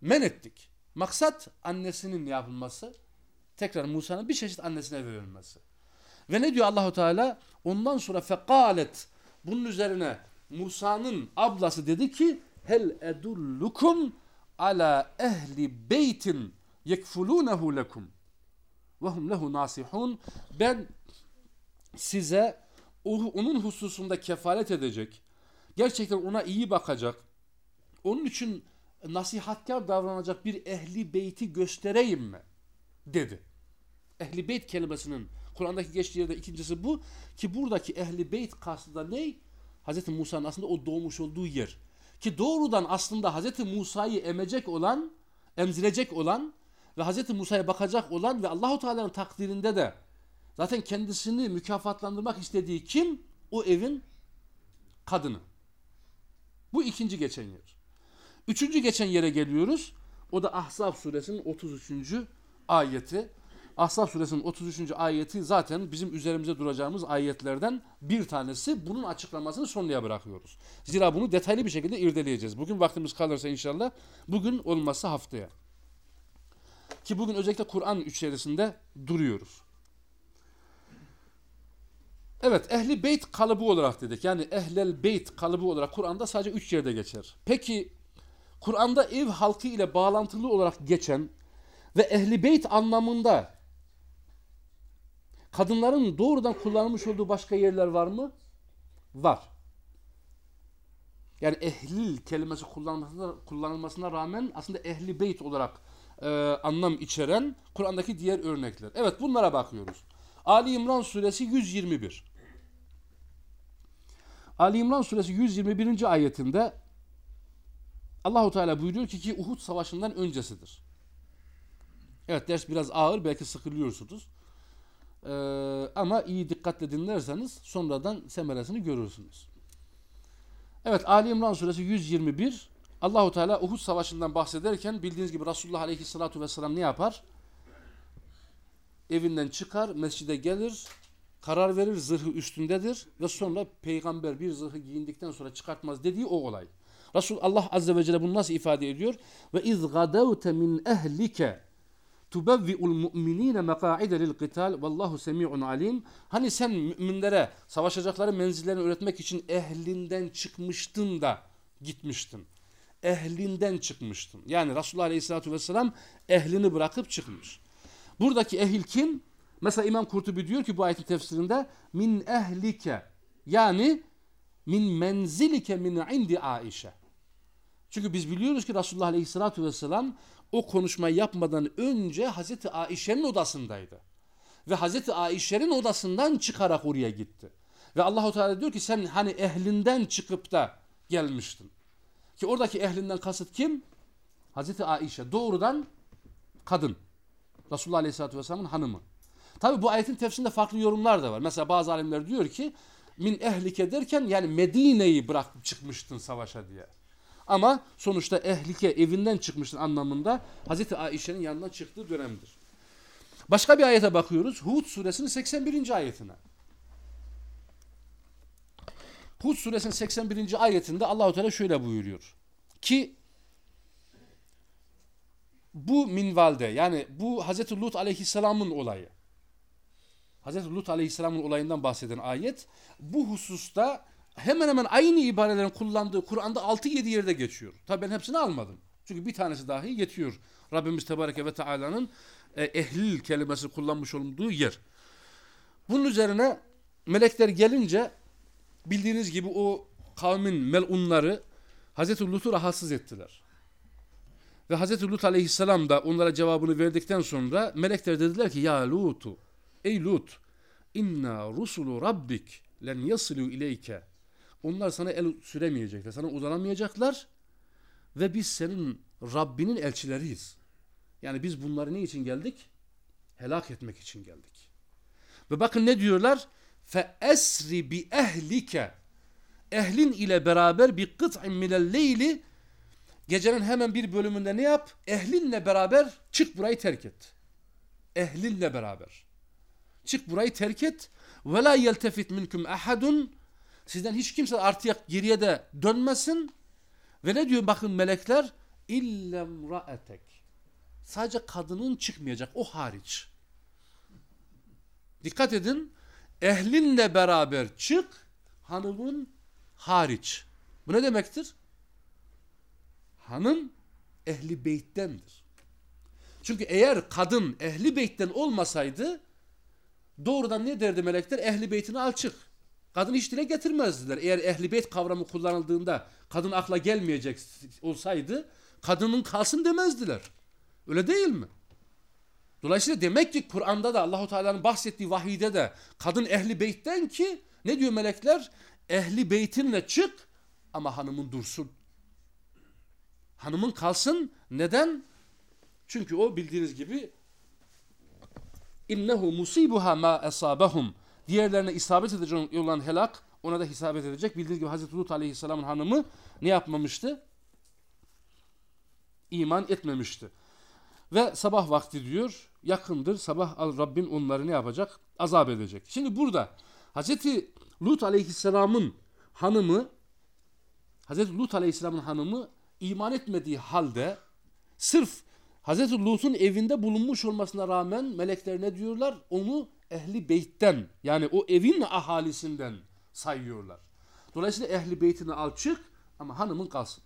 Men ettik. Maksat annesinin yapılması. Tekrar Musa'nın bir çeşit annesine verilmesi. Ve ne diyor Allahu Teala? Ondan sonra fekalet bunun üzerine Musa'nın ablası dedi ki hel edullukum ala ehli beytin yekfulunehu lekum ve hum lehu nasihun ben size onun hususunda kefalet edecek gerçekten ona iyi bakacak onun için nasihatkar davranacak bir ehli beyti göstereyim mi dedi ehli beyt kelimesinin Kur'an'daki geçtiği yerde ikincisi bu ki buradaki ehli beyt kastında ne? Hz. Musa'nın aslında o doğmuş olduğu yer. Ki doğrudan aslında Hz. Musa'yı emecek olan, emzirecek olan ve Hz. Musa'ya bakacak olan ve Allahu Teala'nın takdirinde de zaten kendisini mükafatlandırmak istediği kim? O evin kadını. Bu ikinci geçen yer. Üçüncü geçen yere geliyoruz. O da Ahzab suresinin 33. ayeti. Ahzab suresinin 33. ayeti zaten bizim üzerimize duracağımız ayetlerden bir tanesi. Bunun açıklamasını sonraya bırakıyoruz. Zira bunu detaylı bir şekilde irdeleyeceğiz. Bugün vaktimiz kalırsa inşallah. Bugün olmazsa haftaya. Ki bugün özellikle Kur'an içerisinde duruyoruz. Evet ehli beyt kalıbı olarak dedik. Yani ehlel beyt kalıbı olarak Kur'an'da sadece üç yerde geçer. Peki Kur'an'da ev halkı ile bağlantılı olarak geçen ve ehli beyt anlamında kadınların doğrudan kullanılmış olduğu başka yerler var mı? Var. Yani ehlil kelimesi kullanılmasına, kullanılmasına rağmen aslında ehli beyt olarak e, anlam içeren Kur'an'daki diğer örnekler. Evet bunlara bakıyoruz. Ali İmran suresi 121. Ali İmran suresi 121. ayetinde Allahu Teala buyuruyor ki ki Uhud savaşından öncesidir. Evet ders biraz ağır belki sıkılıyorsunuz. Ee, ama iyi dikkatle dinlerseniz sonradan semeresini görürsünüz. Evet Ali İmran suresi 121 Allahu Teala Uhud savaşından bahsederken bildiğiniz gibi Resulullah Aleyhissalatu vesselam ne yapar? Evinden çıkar, mescide gelir, karar verir, zırhı üstündedir ve sonra peygamber bir zırhı giyindikten sonra çıkartmaz dediği o olay. Resul Allah azze ve celle bunu nasıl ifade ediyor? Ve iz gadavte min ehlike tubevvi'ul mu'minine meka'ide lil qital vallahu semi'un alim. Hani sen müminlere savaşacakları menzillerini öğretmek için ehlinden çıkmıştın da gitmiştin. Ehlinden çıkmıştın. Yani Resulullah Aleyhisselatü Vesselam ehlini bırakıp çıkmış. Buradaki ehil kim? Mesela İmam Kurtubi diyor ki bu ayetin tefsirinde min ehlike yani min menzilike min indi Aişe. Çünkü biz biliyoruz ki Resulullah Aleyhisselatü Vesselam o konuşmayı yapmadan önce Hazreti Aişe'nin odasındaydı. Ve Hazreti Aişe'nin odasından çıkarak oraya gitti. Ve Allahu Teala diyor ki sen hani ehlinden çıkıp da gelmiştin. Ki oradaki ehlinden kasıt kim? Hazreti Aişe doğrudan kadın. Resulullah Aleyhisselatü Vesselam'ın hanımı. Tabi bu ayetin tefsirinde farklı yorumlar da var. Mesela bazı alimler diyor ki min ehlike derken yani Medine'yi bırakıp çıkmıştın savaşa diye. Ama sonuçta ehlike evinden çıkmıştın anlamında Hazreti Aişe'nin yanına çıktığı dönemdir. Başka bir ayete bakıyoruz. Hud suresinin 81. ayetine. Hud suresinin 81. ayetinde Allahu Teala şöyle buyuruyor. Ki bu minvalde yani bu Hazreti Lut aleyhisselamın olayı. Hazreti Lut aleyhisselamın olayından bahseden ayet bu hususta hemen hemen aynı ibarelerin kullandığı Kur'an'da 6-7 yerde geçiyor. Tabi ben hepsini almadım. Çünkü bir tanesi dahi yetiyor. Rabbimiz Tebareke ve Teala'nın e, ehlil kelimesi kullanmış olduğu yer. Bunun üzerine melekler gelince bildiğiniz gibi o kavmin melunları Hazreti Lut'u rahatsız ettiler. Ve Hazreti Lut aleyhisselam da onlara cevabını verdikten sonra melekler dediler ki ya Lut'u ey Lut inna rusulu rabbik len yasilu ileyke onlar sana el süremeyecekler sana uzanamayacaklar ve biz senin Rabbinin elçileriyiz. Yani biz bunları ne için geldik? Helak etmek için geldik. Ve bakın ne diyorlar? Fe esri bi ehlike ehlin ile beraber bir kıt'in minel leyli gecenin hemen bir bölümünde ne yap? Ehlinle beraber çık burayı terk et. Ehlinle beraber. Çık burayı terk et. Ve la yeltefit minkum ahadun. Sizden hiç kimse artık geriye de dönmesin. Ve ne diyor bakın melekler? İllem ra'etek. Sadece kadının çıkmayacak. O hariç. Dikkat edin. Ehlinle beraber çık. Hanımın hariç. Bu ne demektir? Hanım ehli beyttendir. Çünkü eğer kadın ehli beytten olmasaydı doğrudan ne derdi melekler? Ehli beytini al çık. Kadın hiç dile getirmezdiler. Eğer ehli beyt kavramı kullanıldığında kadın akla gelmeyecek olsaydı kadının kalsın demezdiler. Öyle değil mi? Dolayısıyla demek ki Kur'an'da da Allahu Teala'nın bahsettiği vahide de kadın ehli beytten ki ne diyor melekler? Ehli beytinle çık ama hanımın dursun. Hanımın kalsın. Neden? Çünkü o bildiğiniz gibi innehu musibuha ma esabahum diğerlerine isabet edecek olan helak ona da isabet edecek. Bildiğiniz gibi Hazreti Lut Aleyhisselam'ın hanımı ne yapmamıştı? İman etmemişti. Ve sabah vakti diyor yakındır sabah Rabbin onları ne yapacak? Azap edecek. Şimdi burada Hazreti Lut Aleyhisselam'ın hanımı Hazreti Lut Aleyhisselam'ın hanımı iman etmediği halde sırf Hazreti Lut'un evinde bulunmuş olmasına rağmen melekler ne diyorlar? Onu ehli beytten yani o evin ahalisinden sayıyorlar. Dolayısıyla ehli beytini al çık ama hanımın kalsın.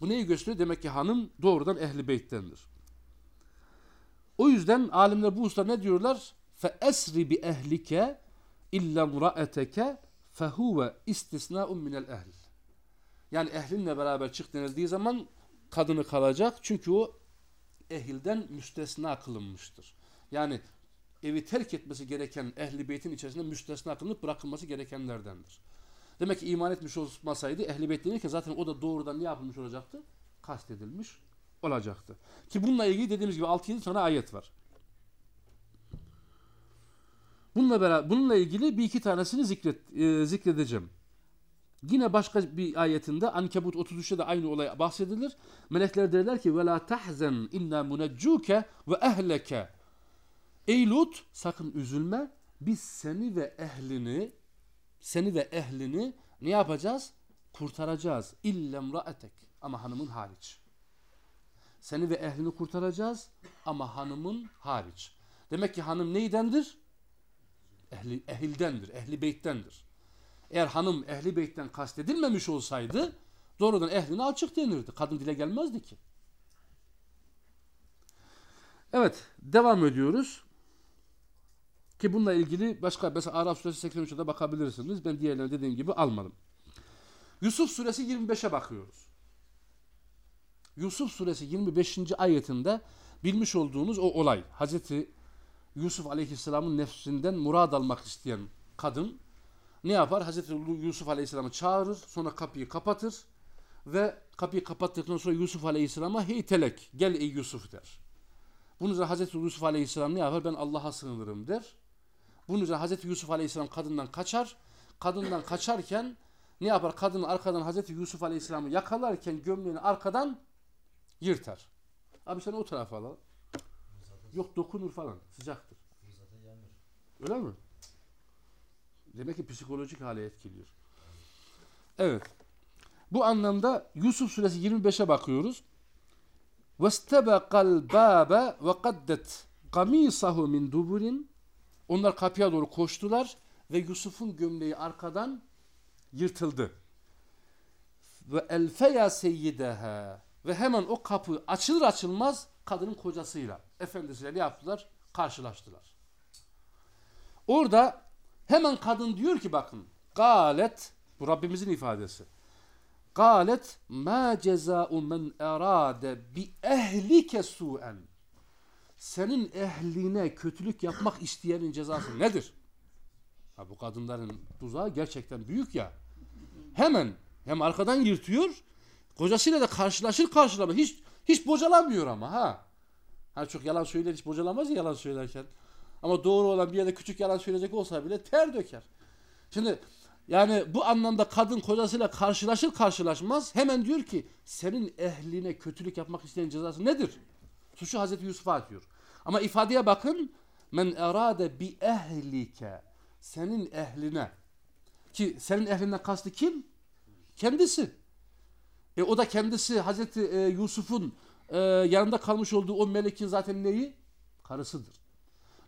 Bu neyi gösteriyor? Demek ki hanım doğrudan ehli beyttendir. O yüzden alimler bu usta ne diyorlar? Bi ehlike illa muraeteke fehuve istisna'un minel ehl. Yani ehlinle beraber çık denildiği zaman kadını kalacak. Çünkü o ehilden müstesna kılınmıştır. Yani evi terk etmesi gereken ehli beytin içerisinde müstesna kılınıp bırakılması gerekenlerdendir. Demek ki iman etmiş olmasaydı ehli beyt denirken zaten o da doğrudan ne yapılmış olacaktı? Kastedilmiş olacaktı. Ki bununla ilgili dediğimiz gibi 6-7 tane ayet var. Bununla, beraber, bununla ilgili bir iki tanesini zikret, e, zikredeceğim. Yine başka bir ayetinde Ankebut 33'te de aynı olay bahsedilir. Melekler derler ki tahzen inna muneccuke ve ehleke. Ey Lut sakın üzülme. Biz seni ve ehlini seni ve ehlini ne yapacağız? Kurtaracağız. İllem ra'etek. Ama hanımın hariç. Seni ve ehlini kurtaracağız ama hanımın hariç. Demek ki hanım neydendir? Ehli, ehildendir, ehli beyttendir. Eğer hanım ehli beytten kastedilmemiş olsaydı doğrudan ehlini açık denirdi. Kadın dile gelmezdi ki. Evet devam ediyoruz. Ki bununla ilgili başka mesela Araf suresi 83'e de bakabilirsiniz. Ben diğerlerini dediğim gibi almadım. Yusuf suresi 25'e bakıyoruz. Yusuf suresi 25. ayetinde bilmiş olduğunuz o olay. Hazreti Yusuf aleyhisselamın nefsinden murad almak isteyen kadın ne yapar? Hazreti Yusuf aleyhisselamı çağırır. Sonra kapıyı kapatır. Ve kapıyı kapattıktan sonra Yusuf aleyhisselama hey telek gel ey Yusuf der. Bunun üzerine Hazreti Yusuf aleyhisselam ne yapar? Ben Allah'a sığınırım der. Bunun üzerine Hazreti Yusuf aleyhisselam kadından kaçar. Kadından kaçarken ne yapar? Kadın arkadan Hazreti Yusuf aleyhisselamı yakalarken gömleğini arkadan yırtar. Abi sen o tarafa al. Yok dokunur falan. Sıcaktır. Öyle mi? Demek ki psikolojik hale etkiliyor. Evet. Bu anlamda Yusuf suresi 25'e bakıyoruz. وَاسْتَبَقَ الْبَابَ وَقَدَّتْ قَمِيصَهُ مِنْ دُبُرٍ Onlar kapıya doğru koştular ve Yusuf'un gömleği arkadan yırtıldı. Ve elfeya seyyideha ve hemen o kapı açılır açılmaz kadının kocasıyla, efendisiyle ne yaptılar? Karşılaştılar. Orada hemen kadın diyor ki bakın, galet, bu Rabbimizin ifadesi. Galet ma ceza'u men erade bi ehlike su'en. Senin ehline kötülük yapmak isteyenin cezası nedir? Ha, bu kadınların tuzağı gerçekten büyük ya. Hemen hem arkadan yırtıyor. Kocasıyla da karşılaşır karşılamaz. Hiç hiç bocalamıyor ama ha. Hani çok yalan söyler hiç bocalamaz ya yalan söylerken. Ama doğru olan bir yerde küçük yalan söyleyecek olsa bile ter döker. Şimdi yani bu anlamda kadın kocasıyla karşılaşır karşılaşmaz hemen diyor ki senin ehline kötülük yapmak isteyen cezası nedir? Suçu Hazreti Yusuf'a atıyor. Ama ifadeye bakın men erade bi ehlike senin ehline ki senin ehlinden kastı kim? Kendisi. E o da kendisi Hazreti e, Yusuf'un e, yanında kalmış olduğu o melekin zaten neyi? Karısıdır.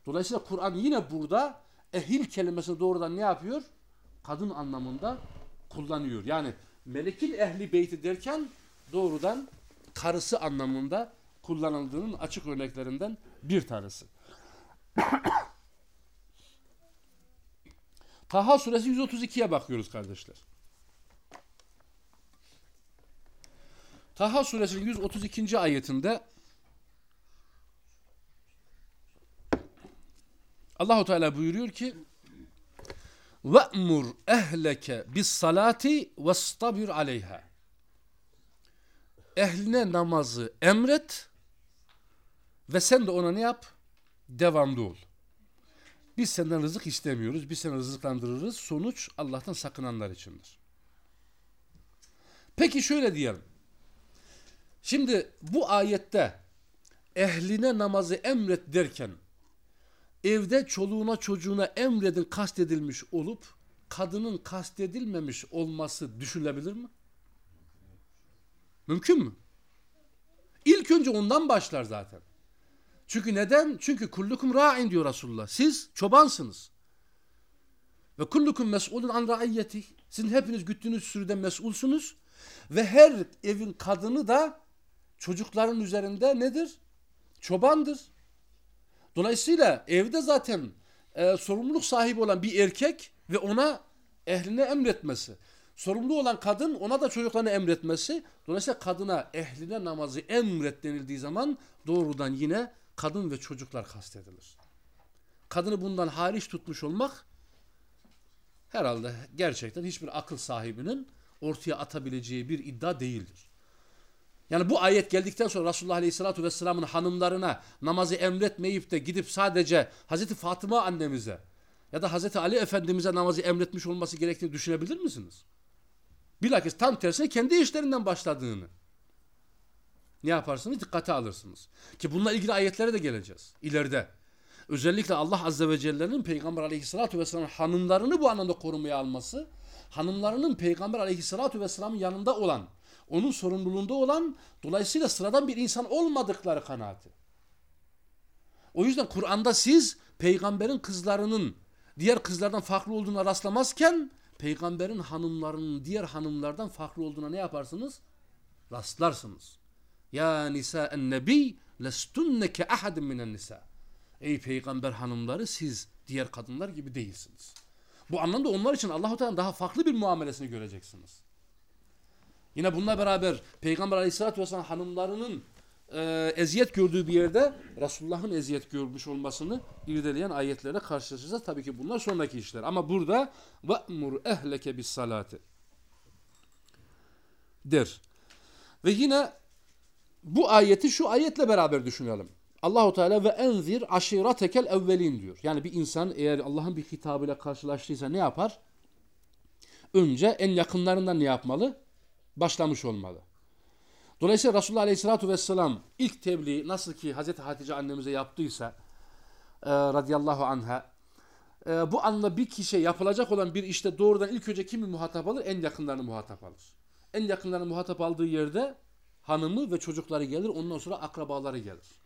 Dolayısıyla Kur'an yine burada ehil kelimesini doğrudan ne yapıyor? Kadın anlamında kullanıyor. Yani melekin ehli beyti derken doğrudan karısı anlamında kullanıldığının açık örneklerinden bir tanesi. [COUGHS] Taha suresi 132'ye bakıyoruz kardeşler. Taha suresinin 132. ayetinde Allahu Teala buyuruyor ki ve'mur ehleke bis salati vestabir aleyha ehline namazı emret ve sen de ona ne yap? Devamlı ol. Biz senden rızık istemiyoruz. Biz seni rızıklandırırız. Sonuç Allah'tan sakınanlar içindir. Peki şöyle diyelim. Şimdi bu ayette ehline namazı emret derken evde çoluğuna çocuğuna emredin kastedilmiş olup kadının kastedilmemiş olması düşünülebilir mi? Mümkün mü? İlk önce ondan başlar zaten. Çünkü neden? Çünkü kullukum ra'in diyor Resulullah. Siz çobansınız. Ve kullukum mes'ulun an ra'iyyeti. Sizin hepiniz güttüğünüz sürüden mesulsunuz. Ve her evin kadını da çocukların üzerinde nedir? Çobandır. Dolayısıyla evde zaten e, sorumluluk sahibi olan bir erkek ve ona ehline emretmesi. Sorumlu olan kadın ona da çocuklarını emretmesi. Dolayısıyla kadına ehline namazı emret denildiği zaman doğrudan yine kadın ve çocuklar kastedilir. Kadını bundan hariç tutmuş olmak herhalde gerçekten hiçbir akıl sahibinin ortaya atabileceği bir iddia değildir. Yani bu ayet geldikten sonra Resulullah Aleyhisselatü Vesselam'ın hanımlarına namazı emretmeyip de gidip sadece Hazreti Fatıma annemize ya da Hazreti Ali Efendimiz'e namazı emretmiş olması gerektiğini düşünebilir misiniz? Bilakis tam tersine kendi işlerinden başladığını ne yaparsınız? Dikkate alırsınız. Ki bununla ilgili ayetlere de geleceğiz ileride. Özellikle Allah Azze ve Celle'nin Peygamber Aleyhisselatü Vesselam'ın hanımlarını bu anlamda korumaya alması, hanımlarının Peygamber Aleyhisselatü Vesselam'ın yanında olan, onun sorumluluğunda olan, dolayısıyla sıradan bir insan olmadıkları kanaati. O yüzden Kur'an'da siz peygamberin kızlarının diğer kızlardan farklı olduğuna rastlamazken peygamberin hanımlarının diğer hanımlardan farklı olduğuna ne yaparsınız? Rastlarsınız. Ya nisa en nebi lestunne ke ahadin minen nisa. Ey peygamber hanımları siz diğer kadınlar gibi değilsiniz. Bu anlamda onlar için Allahu Teala daha farklı bir muamelesini göreceksiniz. Yine bununla beraber Peygamber Aleyhisselatü Vesselam hanımlarının e, eziyet gördüğü bir yerde Resulullah'ın eziyet görmüş olmasını irdeleyen ayetlerle karşılaşacağız. Tabii ki bunlar sonraki işler. Ama burada ehleke bis salati der. Ve yine bu ayeti şu ayetle beraber düşünelim. Allahu Teala ve enzir aşiretekel evvelin diyor. Yani bir insan eğer Allah'ın bir hitabıyla karşılaştıysa ne yapar? Önce en yakınlarından ne yapmalı? Başlamış olmalı. Dolayısıyla Resulullah Aleyhisselatü Vesselam ilk tebliği nasıl ki Hazreti Hatice annemize yaptıysa e, radıyallahu anha e, bu anla bir kişi yapılacak olan bir işte doğrudan ilk önce kimi muhatap alır? En yakınlarını muhatap alır. En yakınlarını muhatap aldığı yerde hanımı ve çocukları gelir. Ondan sonra akrabaları gelir.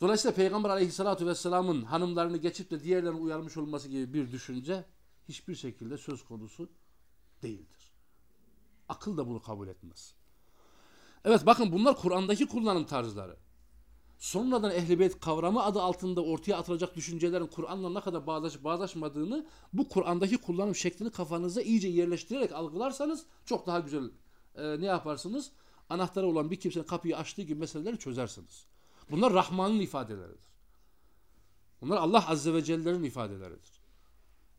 Dolayısıyla Peygamber aleyhissalatü vesselamın hanımlarını geçip de diğerlerini uyarmış olması gibi bir düşünce hiçbir şekilde söz konusu değildir. Akıl da bunu kabul etmez. Evet bakın bunlar Kur'an'daki kullanım tarzları. Sonradan ehli kavramı adı altında ortaya atılacak düşüncelerin Kur'an'la ne kadar bağdaş, bağdaşmadığını bu Kur'an'daki kullanım şeklini kafanıza iyice yerleştirerek algılarsanız çok daha güzel e, ne yaparsınız? Anahtarı olan bir kimsenin kapıyı açtığı gibi meseleleri çözersiniz. Bunlar Rahman'ın ifadeleridir. Bunlar Allah Azze ve Celle'nin ifadeleridir.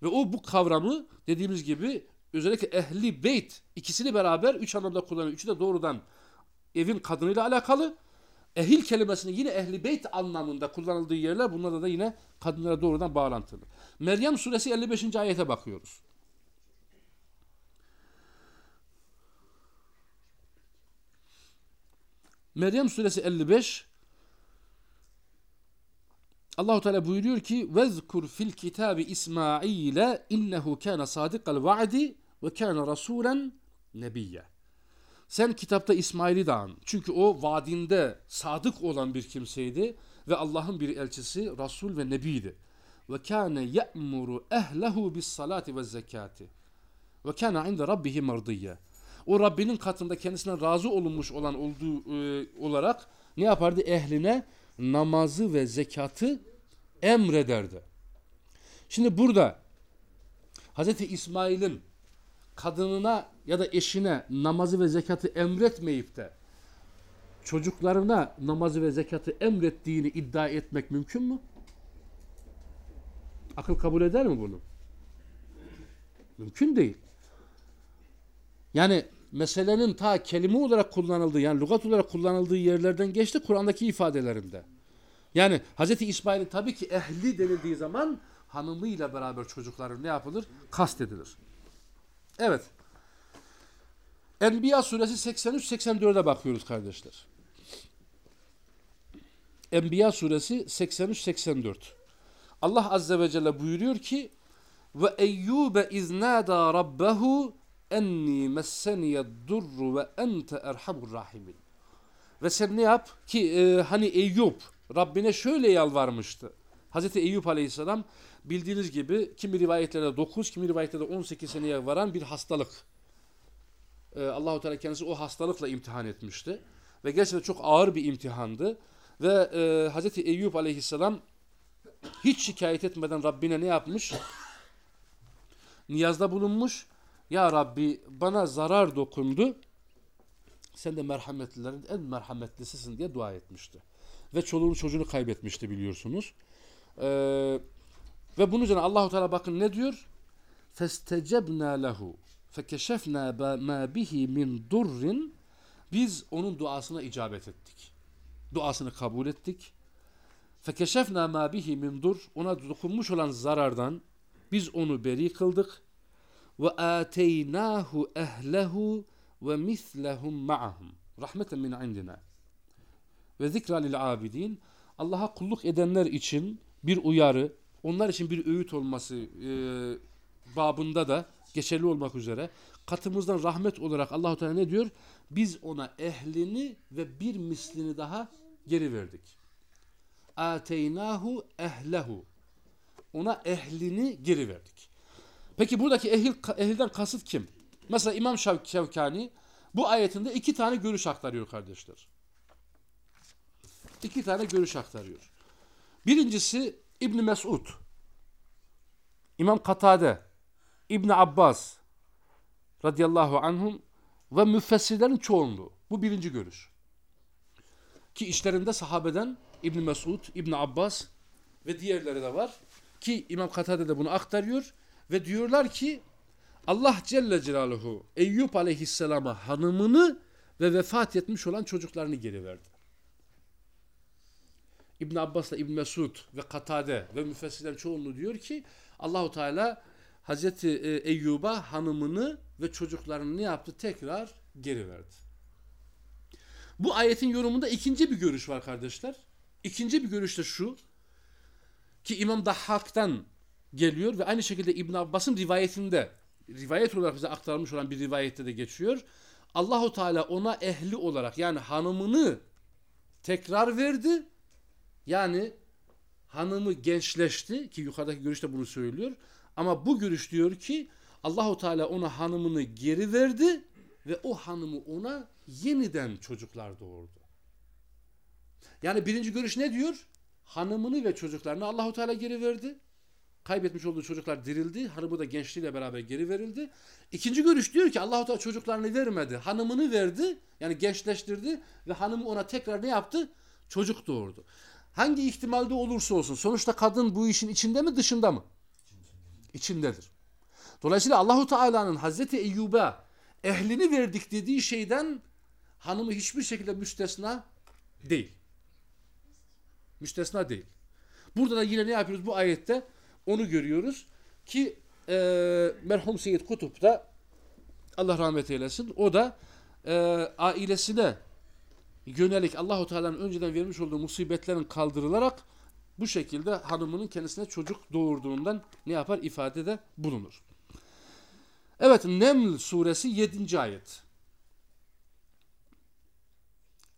Ve o bu kavramı dediğimiz gibi özellikle ehli beyt ikisini beraber üç anlamda kullanıyor. Üçü de doğrudan evin kadınıyla alakalı. Ehil kelimesini yine ehli beyt anlamında kullanıldığı yerler bunlarda da yine kadınlara doğrudan bağlantılı. Meryem suresi 55. ayete bakıyoruz. Meryem suresi 55 Allahu Teala buyuruyor ki vezkur fil kitabi İsmail innehu kana sadiqal vaadi ve kana rasulen nebiyye. Sen kitapta İsmail'i de an. Çünkü o vaadinde sadık olan bir kimseydi ve Allah'ın bir elçisi, Rasul ve Nebiydi. Ve kâne ye'muru ehlehu bis salati ve zekati. Ve kâne inde rabbihi mardiyye. O Rabbinin katında kendisine razı olunmuş olan olduğu e, olarak ne yapardı? Ehline namazı ve zekatı emrederdi. Şimdi burada Hz. İsmail'in kadınına ya da eşine namazı ve zekatı emretmeyip de çocuklarına namazı ve zekatı emrettiğini iddia etmek mümkün mü? Akıl kabul eder mi bunu? Mümkün değil. Yani meselenin ta kelime olarak kullanıldığı yani lügat olarak kullanıldığı yerlerden geçti Kur'an'daki ifadelerinde. Yani Hz. İsmail'in tabii ki ehli denildiği zaman hanımıyla beraber çocukların ne yapılır? Kast edilir. Evet. Enbiya suresi 83-84'e bakıyoruz kardeşler. Enbiya suresi 83-84. Allah azze ve celle buyuruyor ki ve eyyube iznada rabbehu enni messeniyed durru ve ente erhamur rahimin. Ve sen ne yap ki e, hani Eyüp Rabbine şöyle yalvarmıştı. Hazreti Eyüp aleyhisselam bildiğiniz gibi kimi rivayetlerde 9, kimi rivayetlerde 18 seneye varan bir hastalık. Ee, Allahu Teala kendisi o hastalıkla imtihan etmişti. Ve gerçekten çok ağır bir imtihandı. Ve e, Hazreti Eyüp aleyhisselam hiç şikayet etmeden Rabbine ne yapmış? Niyazda bulunmuş. Ya Rabbi bana zarar dokundu. Sen de merhametlilerin en merhametlisisin diye dua etmişti. Ve çoluğunu çocuğunu kaybetmişti biliyorsunuz. Ee, ve bunun üzerine Allahu Teala bakın ne diyor? Festecebna lehu fekeşefna ma bihi min durrin biz onun duasına icabet ettik. Duasını kabul ettik. Fekeşefna ma bihi min dur ona dokunmuş olan zarardan biz onu beri kıldık. Ve ateynahu ehlehu ve mislehum ma'ahum. Rahmeten min indina. Ve zikra lil abidin. Allah'a kulluk edenler için bir uyarı, onlar için bir öğüt olması e, babında da geçerli olmak üzere katımızdan rahmet olarak Allahu Teala ne diyor? Biz ona ehlini ve bir mislini daha geri verdik. Ateynahu ehlehu. Ona ehlini geri verdik. Peki buradaki ehil, ehilden kasıt kim? Mesela İmam Şevkani bu ayetinde iki tane görüş aktarıyor kardeşler. İki tane görüş aktarıyor. Birincisi İbn Mesud, İmam Katade, İbn Abbas radıyallahu anhum ve müfessirlerin çoğunluğu. Bu birinci görüş. Ki işlerinde sahabeden İbn Mesud, İbn Abbas ve diğerleri de var. Ki İmam Katade de bunu aktarıyor ve diyorlar ki Allah Celle Celaluhu Eyüp Aleyhisselam'a hanımını ve vefat etmiş olan çocuklarını geri verdi. İbn Abbas'la İbn Mesud ve Katade ve müfessirlerin çoğunluğu diyor ki Allahu Teala Hazreti e, Eyyub'a hanımını ve çocuklarını ne yaptı? Tekrar geri verdi. Bu ayetin yorumunda ikinci bir görüş var kardeşler. İkinci bir görüş de şu ki İmam Dahhak'tan geliyor ve aynı şekilde İbn Abbas'ın rivayetinde rivayet olarak bize aktarılmış olan bir rivayette de geçiyor. Allahu Teala ona ehli olarak yani hanımını tekrar verdi yani hanımı gençleşti ki yukarıdaki görüş de bunu söylüyor. Ama bu görüş diyor ki Allahu Teala ona hanımını geri verdi ve o hanımı ona yeniden çocuklar doğurdu. Yani birinci görüş ne diyor? Hanımını ve çocuklarını Allahu Teala geri verdi. Kaybetmiş olduğu çocuklar dirildi. Hanımı da gençliğiyle beraber geri verildi. İkinci görüş diyor ki Allahu Teala çocuklarını vermedi. Hanımını verdi. Yani gençleştirdi ve hanımı ona tekrar ne yaptı? Çocuk doğurdu. Hangi ihtimalde olursa olsun sonuçta kadın bu işin içinde mi dışında mı? İçindedir. Dolayısıyla Allahu Teala'nın Hazreti Eyyub'e ehlini verdik dediği şeyden hanımı hiçbir şekilde müstesna değil. Müstesna değil. Burada da yine ne yapıyoruz bu ayette? Onu görüyoruz ki e, merhum Seyyid Kutup da Allah rahmet eylesin. O da e, ailesine yönelik Allahu Teala'nın önceden vermiş olduğu musibetlerin kaldırılarak bu şekilde hanımının kendisine çocuk doğurduğundan ne yapar ifadede bulunur. Evet Neml suresi 7. ayet.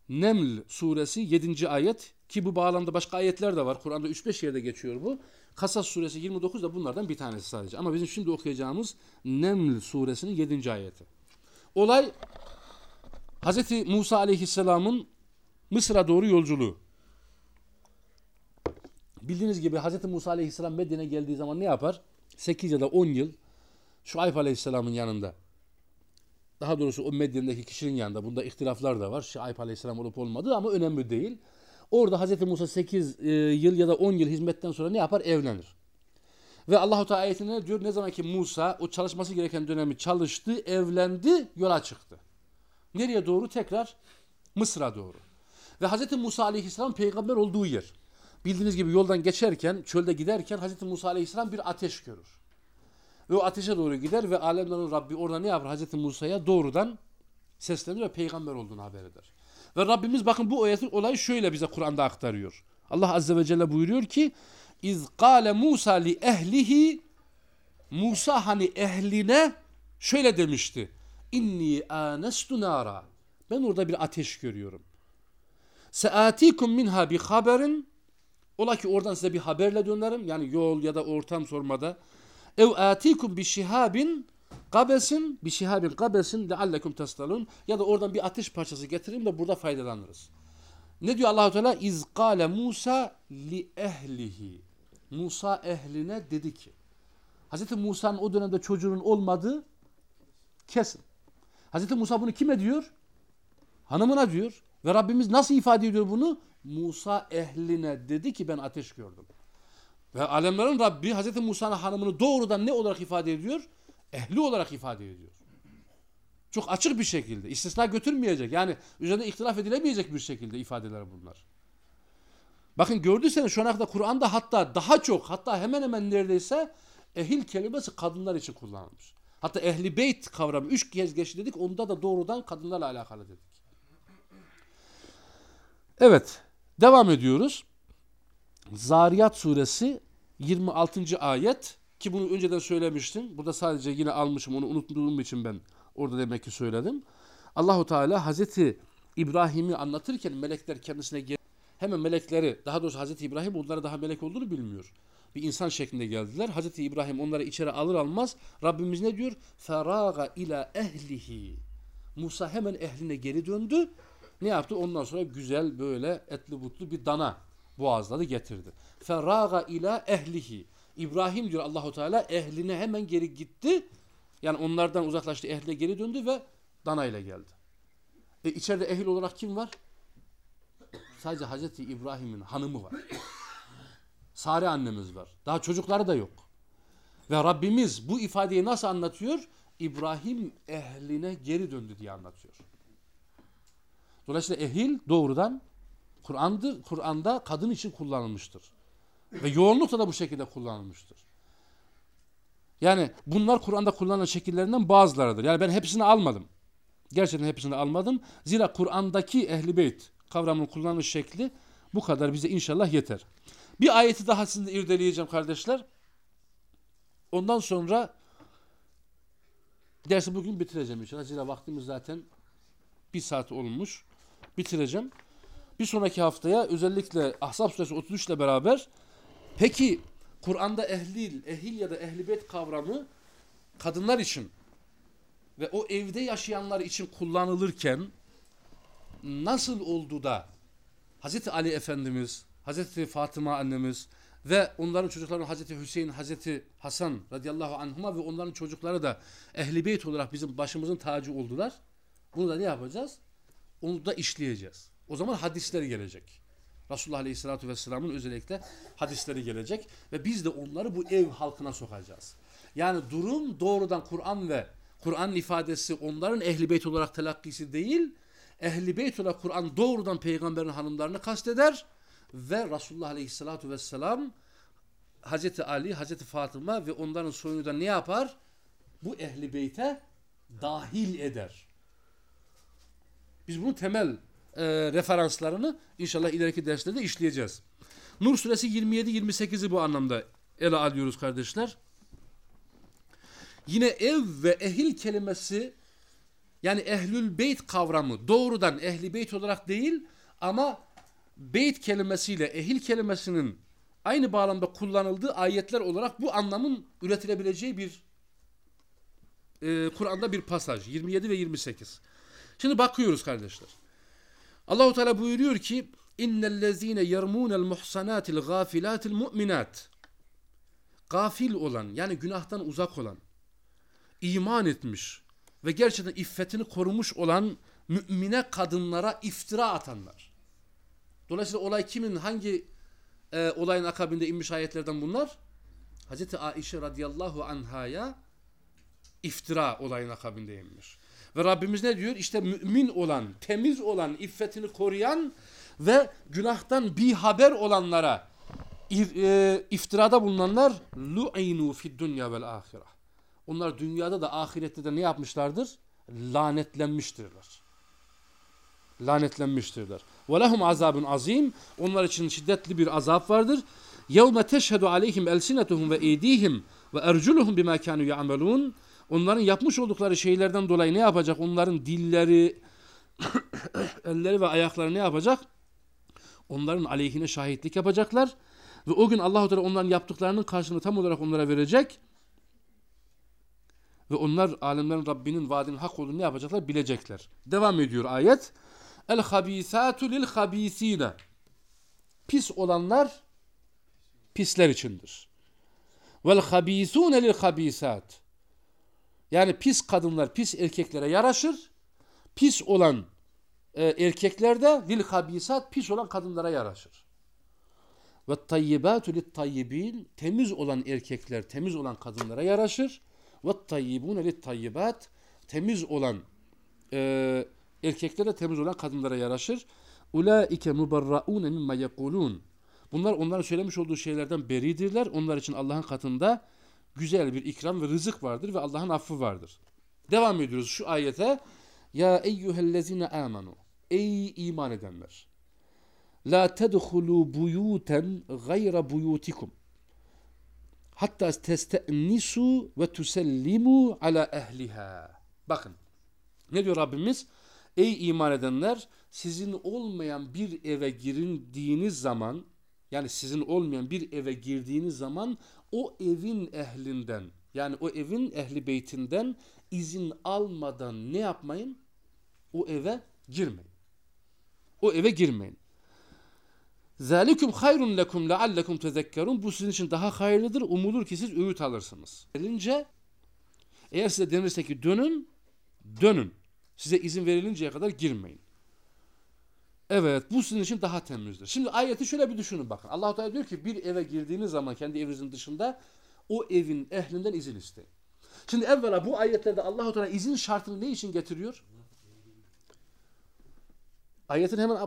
Neml suresi 7. ayet ki bu bağlamda başka ayetler de var. Kur'an'da 3-5 yerde geçiyor bu. Kasas suresi 29 da bunlardan bir tanesi sadece. Ama bizim şimdi okuyacağımız Neml suresinin 7. ayeti. Olay Hz. Musa aleyhisselamın Mısır'a doğru yolculuğu. Bildiğiniz gibi Hz. Musa aleyhisselam Medine'ye geldiği zaman ne yapar? 8 ya da 10 yıl Şuayb aleyhisselamın yanında. Daha doğrusu o Medine'deki kişinin yanında. Bunda ihtilaflar da var. Şuayb aleyhisselam olup olmadığı ama önemli değil. Orada Hz. Musa 8 e, yıl ya da 10 yıl hizmetten sonra ne yapar? Evlenir. Ve Allahu Teala ayetinde diyor ne zaman ki Musa o çalışması gereken dönemi çalıştı, evlendi, yola çıktı. Nereye doğru? Tekrar Mısır'a doğru. Ve Hz. Musa aleyhisselam peygamber olduğu yer. Bildiğiniz gibi yoldan geçerken, çölde giderken Hz. Musa aleyhisselam bir ateş görür. Ve o ateşe doğru gider ve alemlerin Rabbi orada ne yapar? Hz. Musa'ya doğrudan seslenir ve peygamber olduğunu haber eder. Ve Rabbimiz bakın bu olayı şöyle bize Kur'an'da aktarıyor. Allah Azze ve Celle buyuruyor ki İz kâle Musa li ehlihi Musa hani ehline şöyle demişti. İnni ânestu nâra. Ben orada bir ateş görüyorum. Seâtikum minha bi haberin Ola ki oradan size bir haberle dönerim. Yani yol ya da ortam sormada. Ev atikum bi şihabin Kabesin bir şihabin kabesin leallekum tastalun ya da oradan bir ateş parçası getireyim de burada faydalanırız. Ne diyor Allahu Teala? İz kâle Musa li ehlihi. Musa ehline dedi ki. Hz. Musa'nın o dönemde çocuğunun olmadığı kesin. Hz. Musa bunu kime diyor? Hanımına diyor. Ve Rabbimiz nasıl ifade ediyor bunu? Musa ehline dedi ki ben ateş gördüm. Ve alemlerin Rabbi Hz. Musa'nın hanımını doğrudan ne olarak ifade ediyor? ehli olarak ifade ediyor. Çok açık bir şekilde. istisna götürmeyecek. Yani üzerinde ihtilaf edilemeyecek bir şekilde ifadeler bunlar. Bakın gördüyseniz şu ana kadar Kur'an'da hatta daha çok hatta hemen hemen neredeyse ehil kelimesi kadınlar için kullanılmış. Hatta ehli beyt kavramı üç kez geçti dedik. Onda da doğrudan kadınlarla alakalı dedik. Evet. Devam ediyoruz. Zariyat suresi 26. ayet ki bunu önceden söylemiştim. Burada sadece yine almışım onu unuttuğum için ben orada demek ki söyledim. Allahu Teala Hazreti İbrahim'i anlatırken melekler kendisine gel hemen melekleri daha doğrusu Hazreti İbrahim onlara daha melek olduğunu bilmiyor. Bir insan şeklinde geldiler. Hazreti İbrahim onları içeri alır almaz Rabbimiz ne diyor? Feraga ila ehlihi. Musa hemen ehline geri döndü. Ne yaptı? Ondan sonra güzel böyle etli butlu bir dana boğazladı getirdi. Feraga ila ehlihi. İbrahim diyor Allahu Teala ehline hemen geri gitti. Yani onlardan uzaklaştı, ehline geri döndü ve dana ile geldi. E içeride ehil olarak kim var? Sadece Hazreti İbrahim'in hanımı var. Sare annemiz var. Daha çocukları da yok. Ve Rabbimiz bu ifadeyi nasıl anlatıyor? İbrahim ehline geri döndü diye anlatıyor. Dolayısıyla ehil doğrudan Kur'an'dır. Kur'an'da kadın için kullanılmıştır. Ve yoğunlukla da bu şekilde kullanılmıştır. Yani bunlar Kur'an'da kullanılan şekillerinden bazılarıdır. Yani ben hepsini almadım. Gerçekten hepsini almadım. Zira Kur'an'daki ehli beyt kavramının kullanılış şekli bu kadar bize inşallah yeter. Bir ayeti daha sizinle irdeleyeceğim kardeşler. Ondan sonra dersi bugün bitireceğim inşallah. Zira vaktimiz zaten bir saat olmuş. Bitireceğim. Bir sonraki haftaya özellikle Ahzab suresi 33 ile beraber Peki Kur'an'da ehlil, ehil ya da ehlibet kavramı kadınlar için ve o evde yaşayanlar için kullanılırken nasıl oldu da Hazreti Ali Efendimiz, Hazreti Fatıma annemiz ve onların çocukları Hazreti Hüseyin, Hazreti Hasan radıyallahu anhuma ve onların çocukları da ehli beyt olarak bizim başımızın tacı oldular. Bunu da ne yapacağız? Onu da işleyeceğiz. O zaman hadisleri gelecek. Resulullah Aleyhisselatü Vesselam'ın özellikle hadisleri gelecek ve biz de onları bu ev halkına sokacağız. Yani durum doğrudan Kur'an ve Kur'an ifadesi onların ehli beyt olarak telakkisi değil, ehli beyt olarak Kur'an doğrudan peygamberin hanımlarını kasteder ve Resulullah Aleyhisselatü Vesselam Hazreti Ali, Hazreti Fatıma ve onların soyunu da ne yapar? Bu ehli beyte dahil eder. Biz bunun temel e, referanslarını inşallah ileriki derslerde işleyeceğiz. Nur suresi 27-28'i bu anlamda ele alıyoruz kardeşler. Yine ev ve ehil kelimesi yani ehlül beyt kavramı doğrudan ehli beyt olarak değil ama beyt kelimesiyle ehil kelimesinin aynı bağlamda kullanıldığı ayetler olarak bu anlamın üretilebileceği bir e, Kur'an'da bir pasaj 27 ve 28. Şimdi bakıyoruz kardeşler. Allahu Teala buyuruyor ki innellezine yermunel muhsanatil gafilatil mu'minat gafil olan yani günahtan uzak olan iman etmiş ve gerçekten iffetini korumuş olan mümine kadınlara iftira atanlar. Dolayısıyla olay kimin hangi e, olayın akabinde inmiş ayetlerden bunlar? Hazreti Aişe radıyallahu anhaya iftira olayın akabinde inmiş. Ve Rabbimiz ne diyor? İşte mümin olan, temiz olan, iffetini koruyan ve günahtan bir haber olanlara e, iftirada bulunanlar lu'inu fid dunya vel ahireh. Onlar dünyada da ahirette de ne yapmışlardır? Lanetlenmiştirler. Lanetlenmiştirler. Ve lehum azabun. Onlar için şiddetli bir azap vardır. Yevme teşhedü aleyhim elsinetuhum ve eydihim ve erculuhum bima kanu. Onların yapmış oldukları şeylerden dolayı ne yapacak? Onların dilleri, [COUGHS] elleri ve ayakları ne yapacak? Onların aleyhine şahitlik yapacaklar. Ve o gün Allah-u Teala onların yaptıklarının karşılığını tam olarak onlara verecek. Ve onlar alemlerin Rabbinin vaadinin hak olduğunu ne yapacaklar? Bilecekler. Devam ediyor ayet. El habisatu lil habisine. Pis olanlar pisler içindir. Vel habisune lil habisat. Yani pis kadınlar pis erkeklere yaraşır. Pis olan e, erkekler de lil habisat pis olan kadınlara yaraşır. Ve tayyibatu lit tayyibin temiz olan erkekler temiz olan kadınlara yaraşır. Ve tayyibune lit tayyibat temiz olan e, erkeklere temiz olan kadınlara yaraşır. Ulaike mubarraun mimma yekulun. Bunlar onların söylemiş olduğu şeylerden beridirler. Onlar için Allah'ın katında güzel bir ikram ve rızık vardır ve Allah'ın affı vardır. Devam ediyoruz şu ayete. Ya eyyühellezine amanu. Ey iman edenler. La tedhulu buyuten gayra buyutikum. Hatta teste'nisu ve tusellimu ala ehliha. Bakın. Ne diyor Rabbimiz? Ey iman edenler sizin olmayan bir eve girindiğiniz zaman yani sizin olmayan bir eve girdiğiniz zaman o evin ehlinden yani o evin ehli beytinden izin almadan ne yapmayın? O eve girmeyin. O eve girmeyin. Zalikum hayrun lekum leallekum tezekkerun. Bu sizin için daha hayırlıdır. Umulur ki siz öğüt alırsınız. Gelince eğer size denirse ki dönün, dönün. Size izin verilinceye kadar girmeyin. Evet bu sizin için daha temizdir. Şimdi ayeti şöyle bir düşünün bakın. allah Teala diyor ki bir eve girdiğiniz zaman kendi evinizin dışında o evin ehlinden izin isteyin. Şimdi evvela bu ayetlerde allah Teala izin şartını ne için getiriyor? Ayetin hemen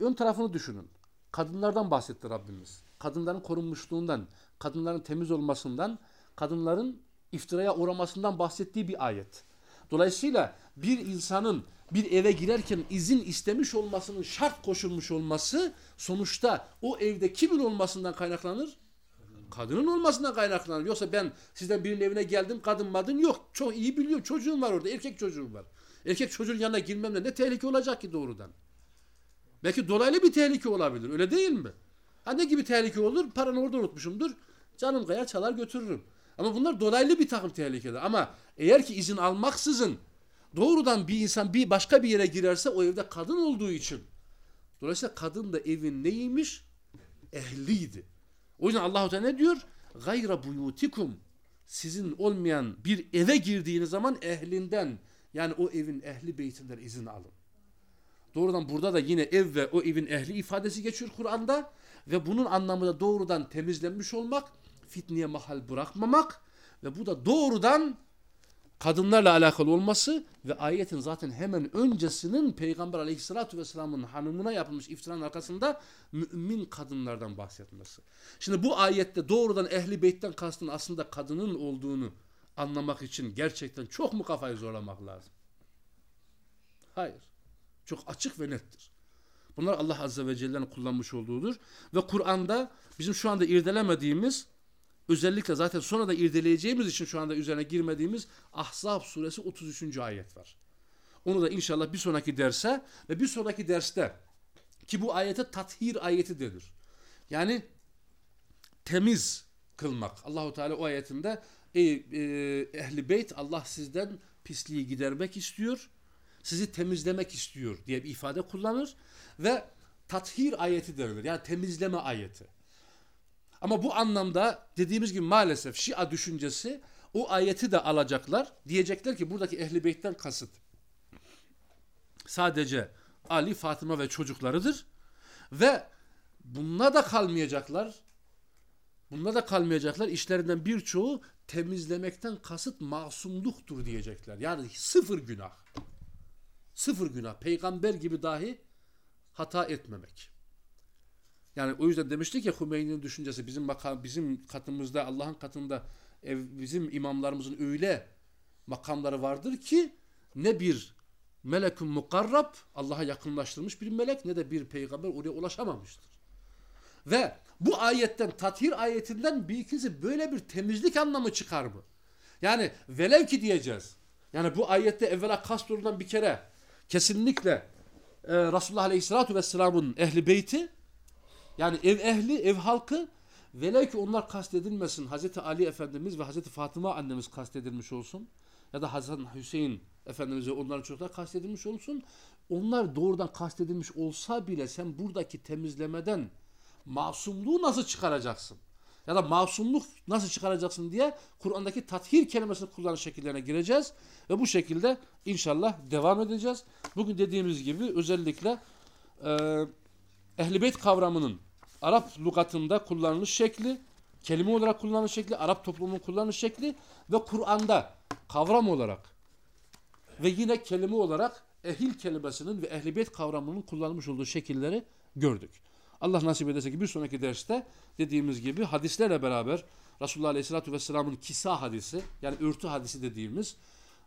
ön tarafını düşünün. Kadınlardan bahsetti Rabbimiz. Kadınların korunmuşluğundan, kadınların temiz olmasından, kadınların iftiraya uğramasından bahsettiği bir ayet. Dolayısıyla bir insanın bir eve girerken izin istemiş olmasının şart koşulmuş olması sonuçta o evde kimin olmasından kaynaklanır? Kadının olmasından kaynaklanır. Yoksa ben sizden birinin evine geldim kadın madın yok. Çok iyi biliyorum çocuğum var orada erkek çocuğum var. Erkek çocuğun yanına girmemle ne tehlike olacak ki doğrudan? Belki dolaylı bir tehlike olabilir öyle değil mi? Ha ne gibi tehlike olur? Paranı orada unutmuşumdur. Canım kayar çalar götürürüm. Ama bunlar dolaylı bir takım tehlikeler. Ama eğer ki izin almaksızın doğrudan bir insan bir başka bir yere girerse o evde kadın olduğu için. Dolayısıyla kadın da evin neymiş? Ehliydi. O yüzden Allahu Teala ne diyor? Gayra buyutikum. Sizin olmayan bir eve girdiğiniz zaman ehlinden yani o evin ehli beytinden izin alın. Doğrudan burada da yine ev ve o evin ehli ifadesi geçiyor Kur'an'da ve bunun anlamı da doğrudan temizlenmiş olmak, fitneye mahal bırakmamak ve bu da doğrudan kadınlarla alakalı olması ve ayetin zaten hemen öncesinin Peygamber aleyhissalatü vesselamın hanımına yapılmış iftiranın arkasında mümin kadınlardan bahsetmesi. Şimdi bu ayette doğrudan ehli beytten kastın aslında kadının olduğunu anlamak için gerçekten çok mu kafayı zorlamak lazım? Hayır. Çok açık ve nettir. Bunlar Allah Azze ve Celle'nin kullanmış olduğudur. Ve Kur'an'da bizim şu anda irdelemediğimiz özellikle zaten sonra da irdeleyeceğimiz için şu anda üzerine girmediğimiz Ahzab suresi 33. ayet var. Onu da inşallah bir sonraki derse ve bir sonraki derste ki bu ayete tathir ayeti denir. Yani temiz kılmak. Allahu Teala o ayetinde ey e, ehli beyt Allah sizden pisliği gidermek istiyor. Sizi temizlemek istiyor diye bir ifade kullanır ve tathir ayeti denilir. Yani temizleme ayeti. Ama bu anlamda dediğimiz gibi maalesef Şia düşüncesi o ayeti de alacaklar. Diyecekler ki buradaki ehli beytten kasıt sadece Ali, Fatıma ve çocuklarıdır. Ve bununla da kalmayacaklar. Bununla da kalmayacaklar. İşlerinden birçoğu temizlemekten kasıt masumluktur diyecekler. Yani sıfır günah. Sıfır günah. Peygamber gibi dahi hata etmemek. Yani o yüzden demiştik ya Hümeyni'nin düşüncesi bizim makam, bizim katımızda Allah'ın katında ev, bizim imamlarımızın öyle makamları vardır ki ne bir melekun mukarrab Allah'a yakınlaştırmış bir melek ne de bir peygamber oraya ulaşamamıştır. Ve bu ayetten tathir ayetinden bir ikisi böyle bir temizlik anlamı çıkar mı? Yani velev ki diyeceğiz. Yani bu ayette evvela kastolunan bir kere kesinlikle e, Resulullah Aleyhisselatü Vesselam'ın ehli beyti yani ev ehli, ev halkı velev ki onlar kastedilmesin. Hazreti Ali Efendimiz ve Hazreti Fatıma annemiz kastedilmiş olsun. Ya da Hazreti Hüseyin Efendimiz ve onların çocuklar kastedilmiş olsun. Onlar doğrudan kastedilmiş olsa bile sen buradaki temizlemeden masumluğu nasıl çıkaracaksın? Ya da masumluk nasıl çıkaracaksın diye Kur'an'daki tathir kelimesini kullanış şekillerine gireceğiz. Ve bu şekilde inşallah devam edeceğiz. Bugün dediğimiz gibi özellikle e, Ehl-i Beyt kavramının Arap lügatında kullanılış şekli, kelime olarak kullanılış şekli, Arap toplumunun kullanılış şekli ve Kur'an'da kavram olarak ve yine kelime olarak ehil kelimesinin ve ehl beyt kavramının kullanılmış olduğu şekilleri gördük. Allah nasip ederse ki bir sonraki derste dediğimiz gibi hadislerle beraber Resulullah Aleyhisselatü Vesselam'ın kisa hadisi yani örtü hadisi dediğimiz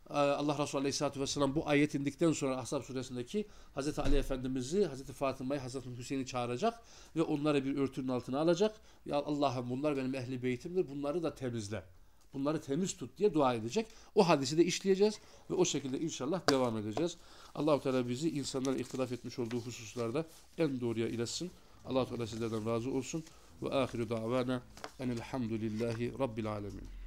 Allah Resulü Aleyhisselatü Vesselam bu ayet indikten sonra Ahzab suresindeki Hazreti Ali Efendimiz'i, Hazreti Fatıma'yı, Hazreti Hüseyin'i çağıracak ve onları bir örtünün altına alacak. Ya Allah'ım bunlar benim ehli beytimdir bunları da temizle. Bunları temiz tut diye dua edecek. O hadisi de işleyeceğiz ve o şekilde inşallah devam edeceğiz. Allahu Teala bizi insanların ihtilaf etmiş olduğu hususlarda en doğruya iletsin. Allahu Teala sizlerden razı olsun. Ve ahiru davana enelhamdülillahi rabbil alemin.